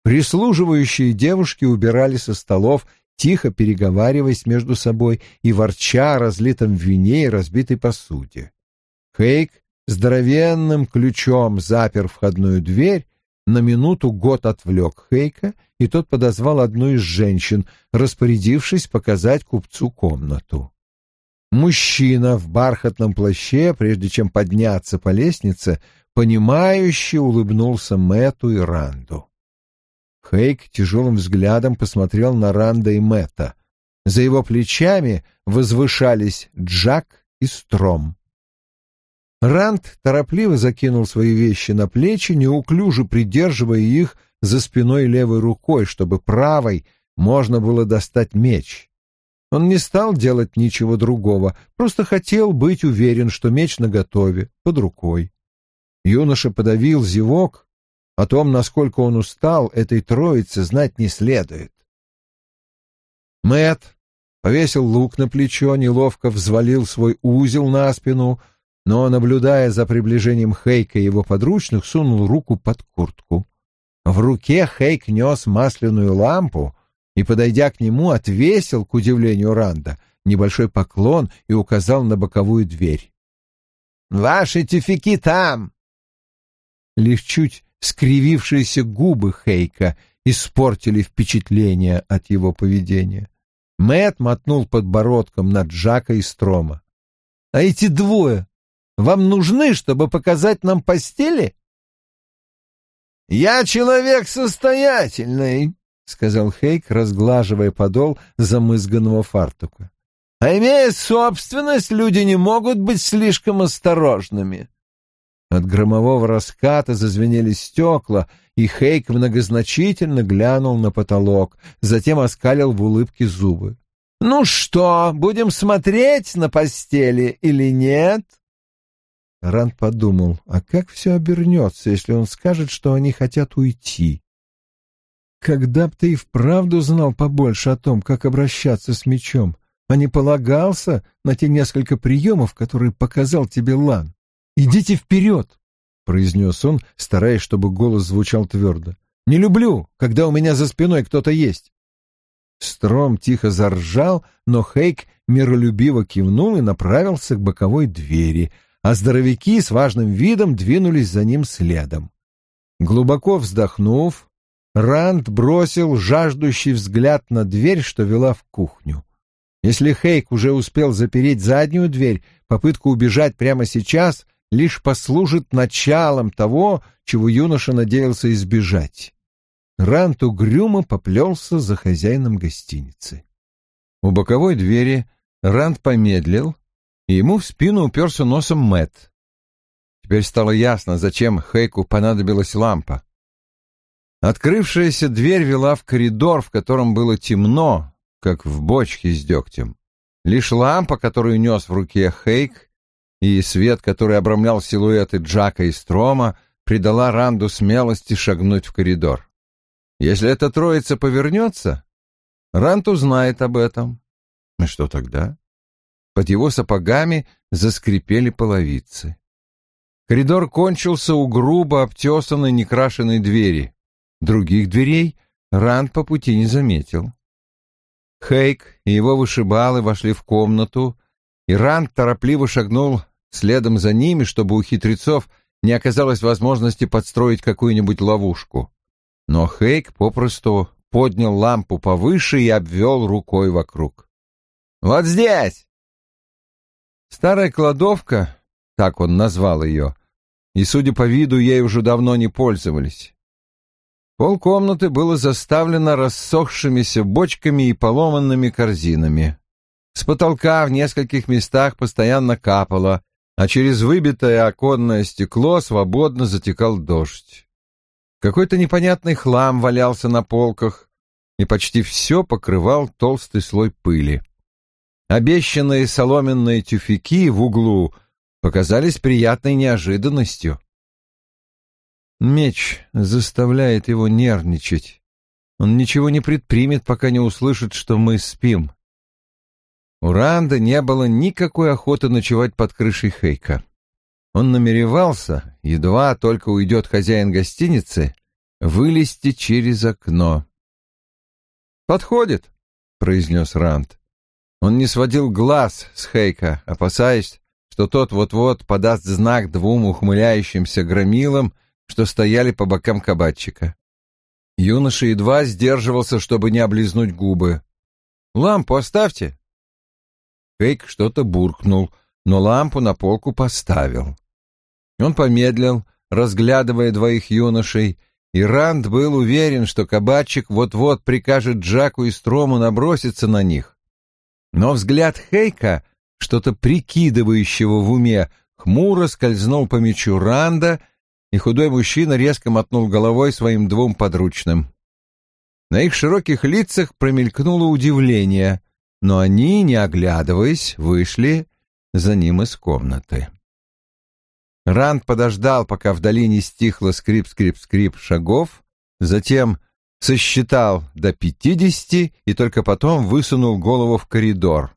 Прислуживающие девушки убирали со столов, тихо переговариваясь между собой и ворча о разлитом вине и разбитой посуде. Хейк здоровенным ключом запер входную дверь, на минуту год отвлек Хейка, и тот подозвал одну из женщин, распорядившись показать купцу комнату. Мужчина в бархатном плаще, прежде чем подняться по лестнице, понимающе улыбнулся Мэту и Ранду. Хейк тяжелым взглядом посмотрел на Ранда и Мэтта. За его плечами возвышались Джак и Стром. Ранд торопливо закинул свои вещи на плечи, неуклюже придерживая их за спиной левой рукой, чтобы правой можно было достать меч. Он не стал делать ничего другого, просто хотел быть уверен, что меч наготове, под рукой. Юноша подавил зевок О том, насколько он устал, этой троице знать не следует. Мэт повесил лук на плечо, неловко взвалил свой узел на спину, но, наблюдая за приближением Хейка и его подручных, сунул руку под куртку. В руке Хейк нес масляную лампу и, подойдя к нему, отвесил, к удивлению Ранда, небольшой поклон и указал на боковую дверь. «Ваши тюфяки там!» Лишь чуть скривившиеся губы Хейка испортили впечатление от его поведения. Мэт мотнул подбородком на Джака и Строма. «А эти двое вам нужны, чтобы показать нам постели?» «Я человек состоятельный», — сказал Хейк, разглаживая подол замызганного фартука. «А имея собственность, люди не могут быть слишком осторожными». От громового раската зазвенели стекла, и Хейк многозначительно глянул на потолок, затем оскалил в улыбке зубы. «Ну что, будем смотреть на постели или нет?» Ранд подумал, а как все обернется, если он скажет, что они хотят уйти? Когда б ты и вправду знал побольше о том, как обращаться с мечом, а не полагался на те несколько приемов, которые показал тебе Лан. «Идите вперед!» — произнес он, стараясь, чтобы голос звучал твердо. «Не люблю, когда у меня за спиной кто-то есть». Стром тихо заржал, но Хейк миролюбиво кивнул и направился к боковой двери, а здоровяки с важным видом двинулись за ним следом. Глубоко вздохнув, Ранд бросил жаждущий взгляд на дверь, что вела в кухню. Если Хейк уже успел запереть заднюю дверь, попытка убежать прямо сейчас лишь послужит началом того, чего юноша надеялся избежать. Рант угрюмо поплелся за хозяином гостиницы. У боковой двери Рант помедлил, и ему в спину уперся носом Мэт. Теперь стало ясно, зачем Хейку понадобилась лампа. Открывшаяся дверь вела в коридор, в котором было темно, как в бочке с дегтем. Лишь лампа, которую нес в руке Хейк, и свет, который обрамлял силуэты Джака и Строма, придала Ранду смелости шагнуть в коридор. Если эта троица повернется, Ранд узнает об этом. И что тогда? Под его сапогами заскрипели половицы. Коридор кончился у грубо обтесанной некрашенной двери. Других дверей Ранд по пути не заметил. Хейк и его вышибалы вошли в комнату, и Ранд торопливо шагнул следом за ними, чтобы у хитрецов не оказалось возможности подстроить какую-нибудь ловушку. Но Хейк попросту поднял лампу повыше и обвел рукой вокруг. «Вот здесь!» Старая кладовка, так он назвал ее, и, судя по виду, ей уже давно не пользовались. Пол комнаты было заставлено рассохшимися бочками и поломанными корзинами. С потолка в нескольких местах постоянно капало, а через выбитое оконное стекло свободно затекал дождь. Какой-то непонятный хлам валялся на полках, и почти все покрывал толстый слой пыли. Обещанные соломенные тюфяки в углу показались приятной неожиданностью. Меч заставляет его нервничать. Он ничего не предпримет, пока не услышит, что мы спим. У Ранда не было никакой охоты ночевать под крышей Хейка. Он намеревался, едва только уйдет хозяин гостиницы, вылезти через окно. «Подходит», — произнес Ранд. Он не сводил глаз с Хейка, опасаясь, что тот вот-вот подаст знак двум ухмыляющимся громилам, что стояли по бокам кабачика. Юноша едва сдерживался, чтобы не облизнуть губы. «Лампу оставьте», Фейк что-то буркнул, но лампу на полку поставил. Он помедлил, разглядывая двоих юношей, и Ранд был уверен, что кабачик вот-вот прикажет Джаку и Строму наброситься на них. Но взгляд Хейка, что-то прикидывающего в уме, хмуро скользнул по мечу Ранда, и худой мужчина резко мотнул головой своим двум подручным. На их широких лицах промелькнуло удивление — но они, не оглядываясь, вышли за ним из комнаты. Ранд подождал, пока вдали не стихло скрип-скрип-скрип шагов, затем сосчитал до пятидесяти и только потом высунул голову в коридор.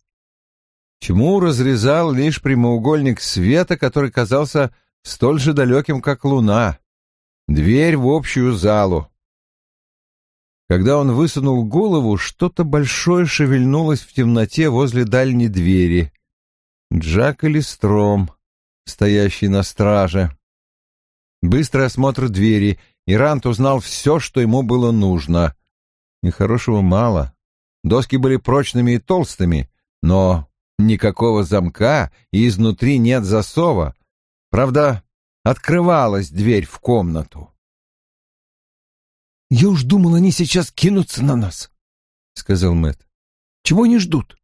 Тьму разрезал лишь прямоугольник света, который казался столь же далеким, как луна. Дверь в общую залу. Когда он высунул голову, что-то большое шевельнулось в темноте возле дальней двери. Джак или Стром, стоящий на страже. Быстрый осмотр двери, и Рант узнал все, что ему было нужно. Нехорошего мало. Доски были прочными и толстыми, но никакого замка, и изнутри нет засова. Правда, открывалась дверь в комнату. «Я уж думал, они сейчас кинутся на нас», — сказал Мэт. «Чего они ждут?»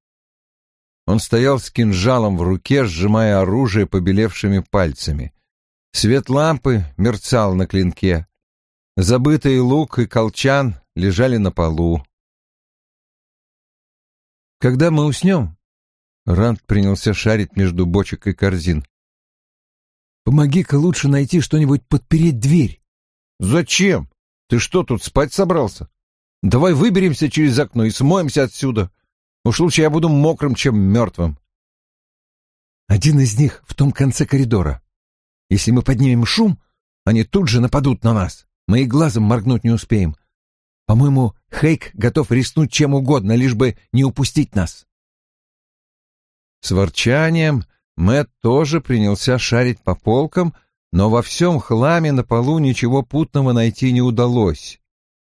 Он стоял с кинжалом в руке, сжимая оружие побелевшими пальцами. Свет лампы мерцал на клинке. Забытый лук и колчан лежали на полу. «Когда мы уснем?» Ранд принялся шарить между бочек и корзин. «Помоги-ка лучше найти что-нибудь подпереть дверь». «Зачем? Ты что, тут спать собрался? Давай выберемся через окно и смоемся отсюда. Уж лучше я буду мокрым, чем мертвым». «Один из них в том конце коридора. Если мы поднимем шум, они тут же нападут на нас. Мы и глазом моргнуть не успеем. По-моему, Хейк готов рискнуть чем угодно, лишь бы не упустить нас». С ворчанием Мэт тоже принялся шарить по полкам, но во всем хламе на полу ничего путного найти не удалось.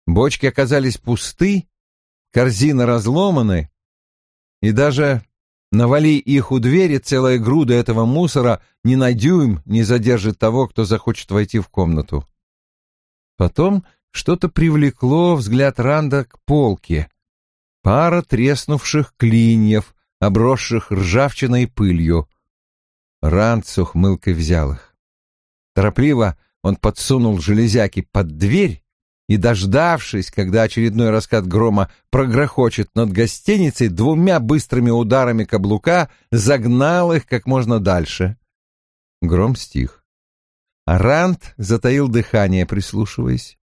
Бочки оказались пусты, корзины разломаны, и даже навали их у двери целая груда этого мусора ни на дюйм не задержит того, кто захочет войти в комнату. Потом что-то привлекло взгляд Ранда к полке. Пара треснувших клиньев, обросших ржавчиной и пылью. Ранд с ухмылкой взял их. Торопливо он подсунул железяки под дверь и, дождавшись, когда очередной раскат грома прогрохочет над гостиницей, двумя быстрыми ударами каблука загнал их как можно дальше. Гром стих. А Ранд затаил дыхание, прислушиваясь.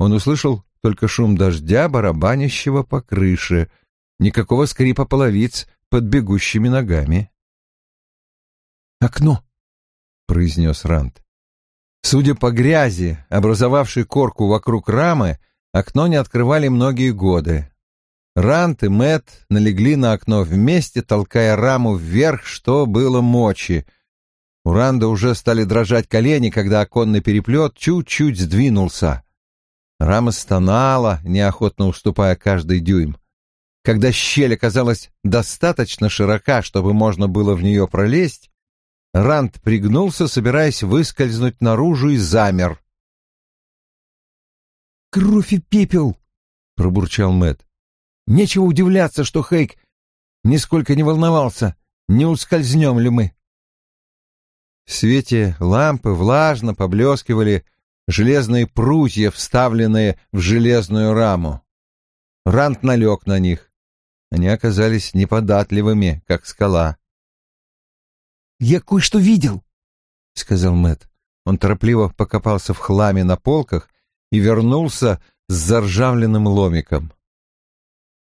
Он услышал только шум дождя, барабанящего по крыше, никакого скрипа половиц под бегущими ногами. «Окно!» — произнес Ранд. Судя по грязи, образовавшей корку вокруг рамы, окно не открывали многие годы. Рант и Мэт налегли на окно вместе, толкая раму вверх, что было мочи. У Ранда уже стали дрожать колени, когда оконный переплет чуть-чуть сдвинулся. Рама стонала, неохотно уступая каждый дюйм. Когда щель оказалась достаточно широка, чтобы можно было в нее пролезть, Ранд пригнулся, собираясь выскользнуть наружу, и замер. «Кровь и пепел!» — пробурчал Мэт. «Нечего удивляться, что Хейк нисколько не волновался, не ускользнем ли мы». В свете лампы влажно поблескивали железные прутья, вставленные в железную раму. Рант налег на них. Они оказались неподатливыми, как скала. «Я кое-что видел», — сказал Мэт. Он торопливо покопался в хламе на полках и вернулся с заржавленным ломиком.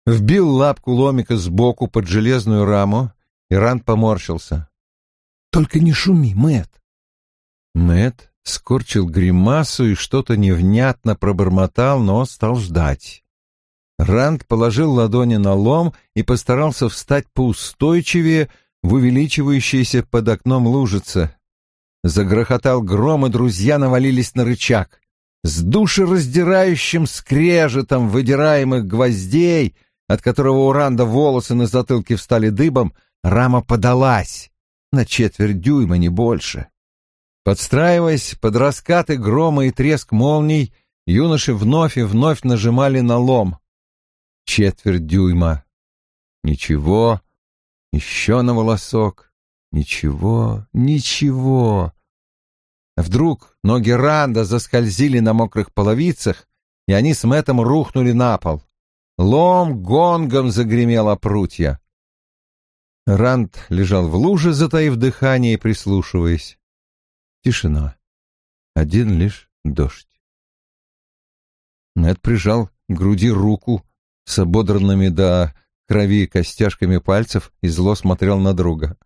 Вбил лапку ломика сбоку под железную раму, и Ранд поморщился. «Только не шуми, Мэт. Мэт скорчил гримасу и что-то невнятно пробормотал, но стал ждать. Ранд положил ладони на лом и постарался встать поустойчивее, в увеличивающейся под окном лужице. Загрохотал гром, и друзья навалились на рычаг. С душераздирающим скрежетом выдираемых гвоздей, от которого у Ранда волосы на затылке встали дыбом, рама подалась на четверть дюйма, не больше. Подстраиваясь под раскаты грома и треск молний, юноши вновь и вновь нажимали на лом. Четверть дюйма. Ничего, еще на волосок. Ничего, ничего. Вдруг ноги Ранда заскользили на мокрых половицах, и они с Мэтом рухнули на пол. Лом гонгом загремел о прутья. Ранд лежал в луже, затаив дыхание и прислушиваясь. Тишина. Один лишь дождь. Нед прижал к груди руку с ободранными до крови костяшками пальцев и зло смотрел на друга.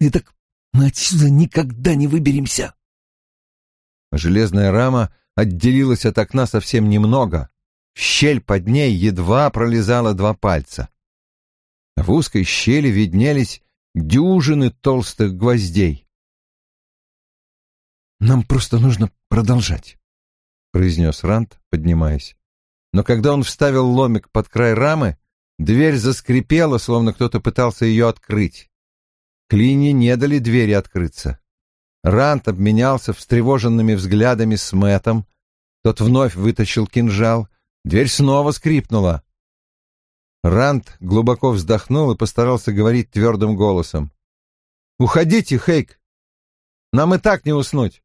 «И так мы отсюда никогда не выберемся!» Железная рама отделилась от окна совсем немного. В щель под ней едва пролезало два пальца. В узкой щели виднелись дюжины толстых гвоздей. «Нам просто нужно продолжать», — произнес Рант, поднимаясь. Но когда он вставил ломик под край рамы, дверь заскрипела, словно кто-то пытался ее открыть. Клини не дали двери открыться. Рант обменялся встревоженными взглядами с Мэтом. Тот вновь вытащил кинжал. Дверь снова скрипнула. Рант глубоко вздохнул и постарался говорить твердым голосом. «Уходите, Хейк! Нам и так не уснуть!»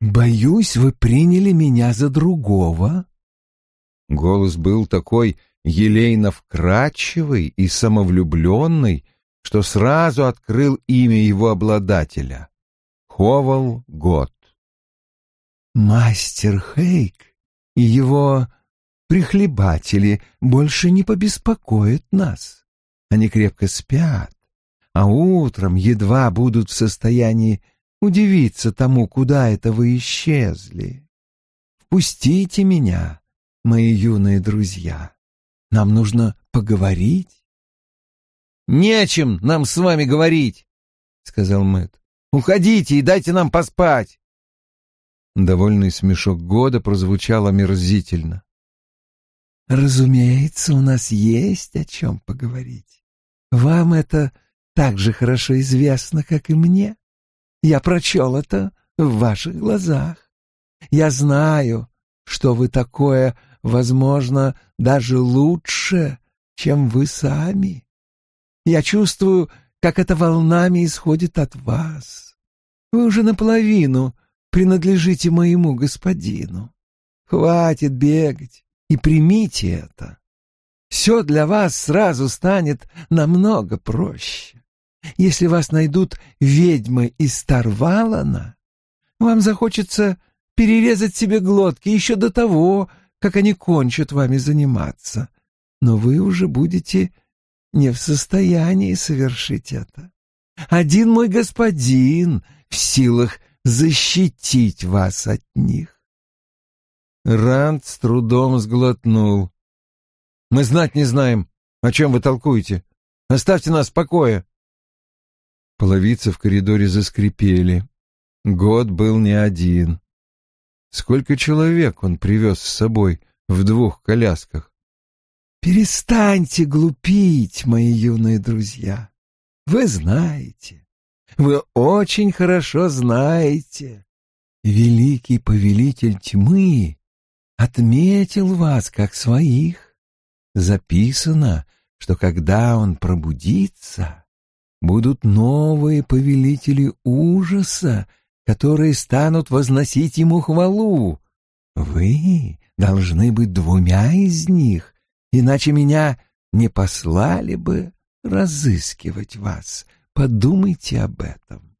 «Боюсь, вы приняли меня за другого». Голос был такой елейно-вкрадчивый и самовлюбленный, что сразу открыл имя его обладателя — Ховал Гот. «Мастер Хейк и его прихлебатели больше не побеспокоят нас. Они крепко спят, а утром едва будут в состоянии удивиться тому, куда это вы исчезли. Впустите меня, мои юные друзья. Нам нужно поговорить. «Нечем нам с вами говорить», — сказал Мэт. «Уходите и дайте нам поспать». Довольный смешок года прозвучал омерзительно. «Разумеется, у нас есть о чем поговорить. Вам это так же хорошо известно, как и мне. Я прочел это в ваших глазах. Я знаю, что вы такое, возможно, даже лучше, чем вы сами. Я чувствую, как это волнами исходит от вас. Вы уже наполовину принадлежите моему господину. Хватит бегать и примите это. Все для вас сразу станет намного проще. Если вас найдут ведьмы из Тарвалана, вам захочется перерезать себе глотки еще до того, как они кончат вами заниматься. Но вы уже будете не в состоянии совершить это. Один мой господин в силах защитить вас от них. Ранд с трудом сглотнул. «Мы знать не знаем, о чем вы толкуете. Оставьте нас в покое». Половицы в коридоре заскрипели. Год был не один. Сколько человек он привез с собой в двух колясках? «Перестаньте глупить, мои юные друзья. Вы знаете, вы очень хорошо знаете. Великий повелитель тьмы отметил вас как своих. Записано, что когда он пробудится, будут новые повелители ужаса, которые станут возносить ему хвалу. Вы должны быть двумя из них, иначе меня не послали бы разыскивать вас. Подумайте об этом.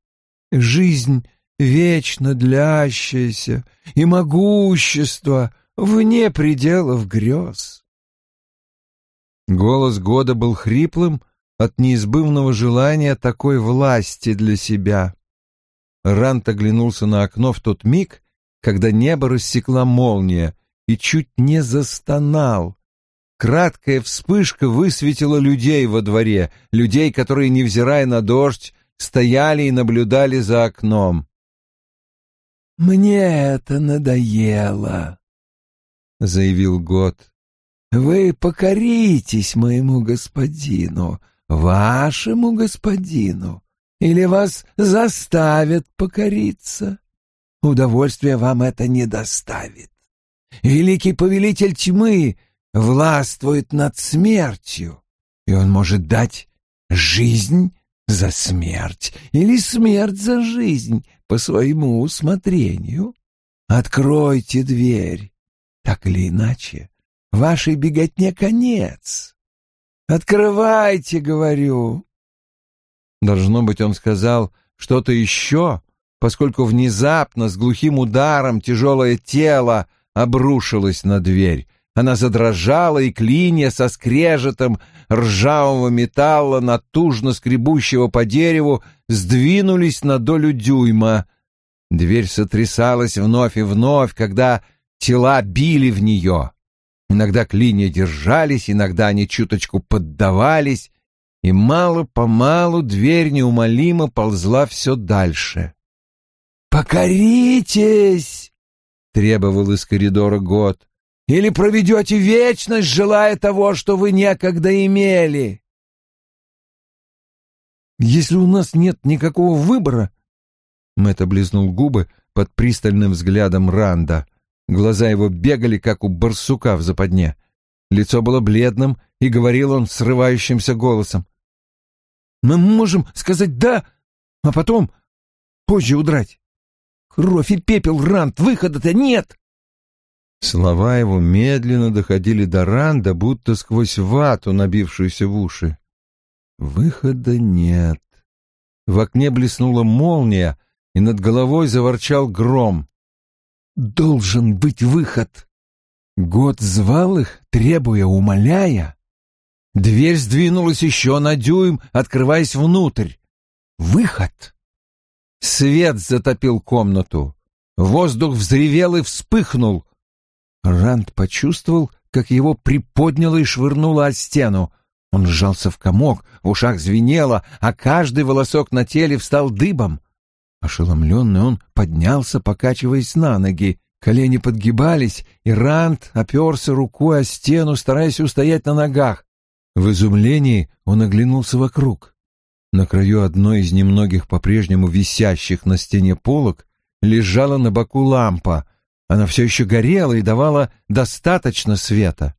Жизнь вечно длящаяся и могущество вне пределов грез. Голос года был хриплым, от неизбывного желания такой власти для себя. Рант оглянулся на окно в тот миг, когда небо рассекла молния, и чуть не застонал. Краткая вспышка высветила людей во дворе, людей, которые, невзирая на дождь, стояли и наблюдали за окном. «Мне это надоело», — заявил Год. «Вы покоритесь моему господину, вашему господину, или вас заставят покориться. Удовольствия вам это не доставит. Великий повелитель тьмы властвует над смертью, и он может дать жизнь за смерть или смерть за жизнь по своему усмотрению. Откройте дверь, так или иначе, вашей беготне конец. Открывайте, говорю. Должно быть, он сказал, что-то еще, поскольку внезапно с глухим ударом тяжелое тело обрушилось на дверь. Она задрожала, и клинья со скрежетом ржавого металла, натужно скребущего по дереву, сдвинулись на долю дюйма. Дверь сотрясалась вновь и вновь, когда тела били в нее. Иногда клинья держались, иногда они чуточку поддавались, и мало-помалу дверь неумолимо ползла все дальше. «Покоритесь!» — требовал из коридора год. «Или проведете вечность, желая того, что вы некогда имели!» «Если у нас нет никакого выбора...» Мэтт облизнул губы под пристальным взглядом Ранда. Глаза его бегали, как у барсука в западне. Лицо было бледным, и говорил он срывающимся голосом. «Мы можем сказать «да», а потом позже удрать. Кровь и пепел, Ранд, выхода-то нет!» Слова его медленно доходили до Ранда, будто сквозь вату, набившуюся в уши. Выхода нет. В окне блеснула молния, и над головой заворчал гром. Должен быть выход. Год звал их, требуя, умоляя. Дверь сдвинулась еще на дюйм, открываясь внутрь. Выход. Свет затопил комнату. Воздух взревел и вспыхнул. Ранд почувствовал, как его приподняло и швырнуло от стену. Он сжался в комок, в ушах звенело, а каждый волосок на теле встал дыбом. Ошеломленный он поднялся, покачиваясь на ноги. Колени подгибались, и Рант оперся рукой о стену, стараясь устоять на ногах. В изумлении он оглянулся вокруг. На краю одной из немногих по-прежнему висящих на стене полок лежала на боку лампа. Она все еще горела и давала достаточно света.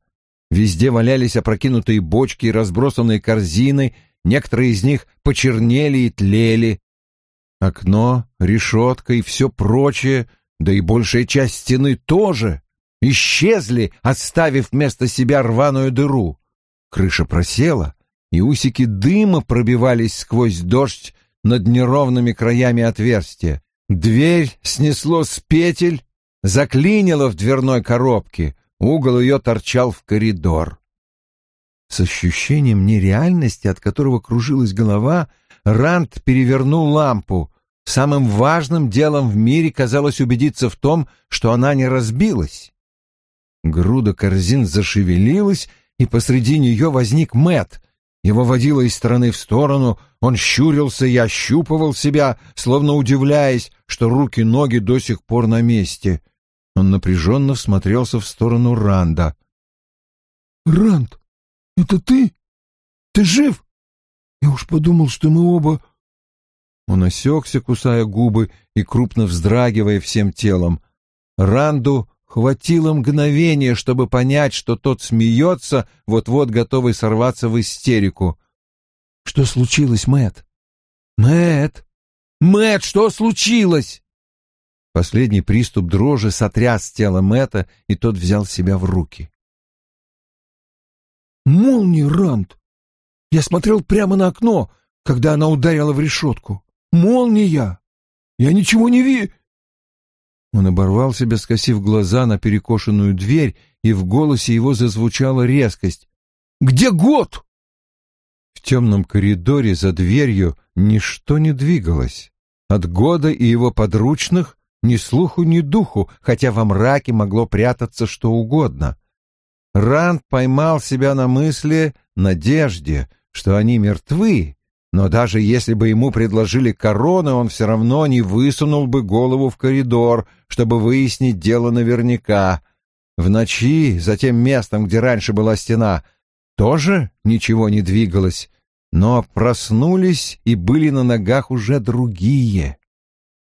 Везде валялись опрокинутые бочки и разбросанные корзины, некоторые из них почернели и тлели, Окно, решетка и все прочее, да и большая часть стены тоже, исчезли, оставив вместо себя рваную дыру. Крыша просела, и усики дыма пробивались сквозь дождь над неровными краями отверстия. Дверь снесло с петель, заклинило в дверной коробке, угол ее торчал в коридор. С ощущением нереальности, от которого кружилась голова, Ранд перевернул лампу. Самым важным делом в мире казалось убедиться в том, что она не разбилась. Груда корзин зашевелилась, и посреди нее возник Мэт. Его водило из стороны в сторону, он щурился и ощупывал себя, словно удивляясь, что руки-ноги до сих пор на месте. Он напряженно всмотрелся в сторону Ранда. «Ранд, это ты? Ты жив?» Я уж подумал, что мы оба...» Он осекся, кусая губы и крупно вздрагивая всем телом. Ранду хватило мгновения, чтобы понять, что тот смеется, вот-вот готовый сорваться в истерику. «Что случилось, Мэт? Мэт! Мэт, что случилось?» Последний приступ дрожи сотряс тело Мэта, и тот взял себя в руки. «Молния, Ранд! Я смотрел прямо на окно, когда она ударила в решетку. Молния! Я ничего не ви...» Он оборвал себя, скосив глаза на перекошенную дверь, и в голосе его зазвучала резкость. «Где год?» В темном коридоре за дверью ничто не двигалось. От года и его подручных ни слуху, ни духу, хотя во мраке могло прятаться что угодно. Ранд поймал себя на мысли, надежде, что они мертвы, но даже если бы ему предложили короны, он все равно не высунул бы голову в коридор, чтобы выяснить дело наверняка. В ночи, за тем местом, где раньше была стена, тоже ничего не двигалось, но проснулись и были на ногах уже другие.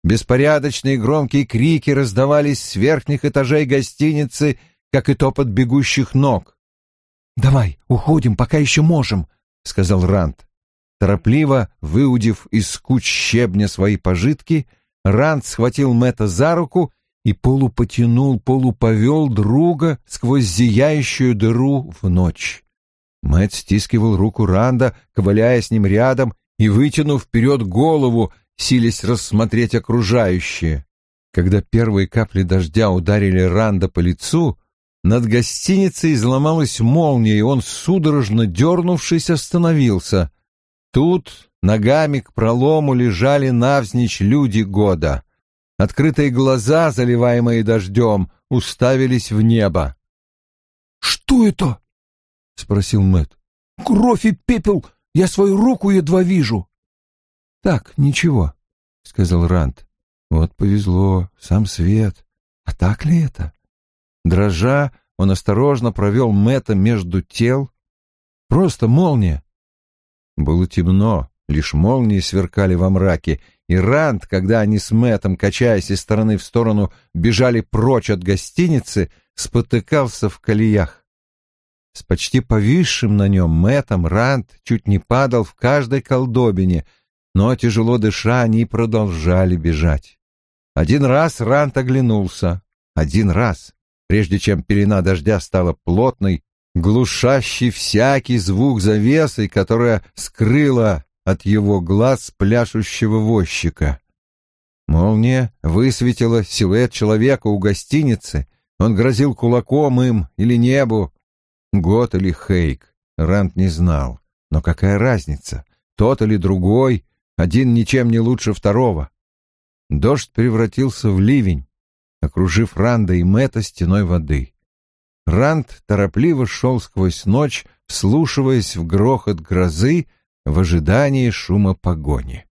Беспорядочные громкие крики раздавались с верхних этажей гостиницы, как и топот бегущих ног. «Давай, уходим, пока еще можем», — сказал Ранд. Торопливо выудив из куч щебня свои пожитки, Ранд схватил Мэтта за руку и полупотянул, полуповел друга сквозь зияющую дыру в ночь. Мэтт стискивал руку Ранда, ковыляя с ним рядом и вытянув вперед голову, силясь рассмотреть окружающее. Когда первые капли дождя ударили Ранда по лицу, над гостиницей изломалась молния, и он, судорожно дернувшись, остановился. Тут ногами к пролому лежали навзничь люди года. Открытые глаза, заливаемые дождем, уставились в небо. «Что это?» — спросил Мэт. «Кровь и пепел! Я свою руку едва вижу!» «Так, ничего», — сказал Ранд. «Вот повезло, сам свет. А так ли это?» Дрожа, он осторожно провел Мэтта между тел. «Просто молния!» Было темно, лишь молнии сверкали во мраке, и Ранд, когда они с Мэттом, качаясь из стороны в сторону, бежали прочь от гостиницы, спотыкался в колеях. С почти повисшим на нем Мэттом Ранд чуть не падал в каждой колдобине, но, тяжело дыша, они продолжали бежать. Один раз Ранд оглянулся, один раз, прежде чем пелена дождя стала плотной, глушащей всякий звук завесой, которая скрыла от его глаз пляшущего возчика. Молния высветила силуэт человека у гостиницы. Он грозил кулаком им или небу. Гот или Хейк, Рант не знал. Но какая разница, тот или другой, один ничем не лучше второго. Дождь превратился в ливень, окружив Ранда и Мэтта стеной воды. Ранд торопливо шел сквозь ночь, вслушиваясь в грохот грозы, в ожидании шума погони.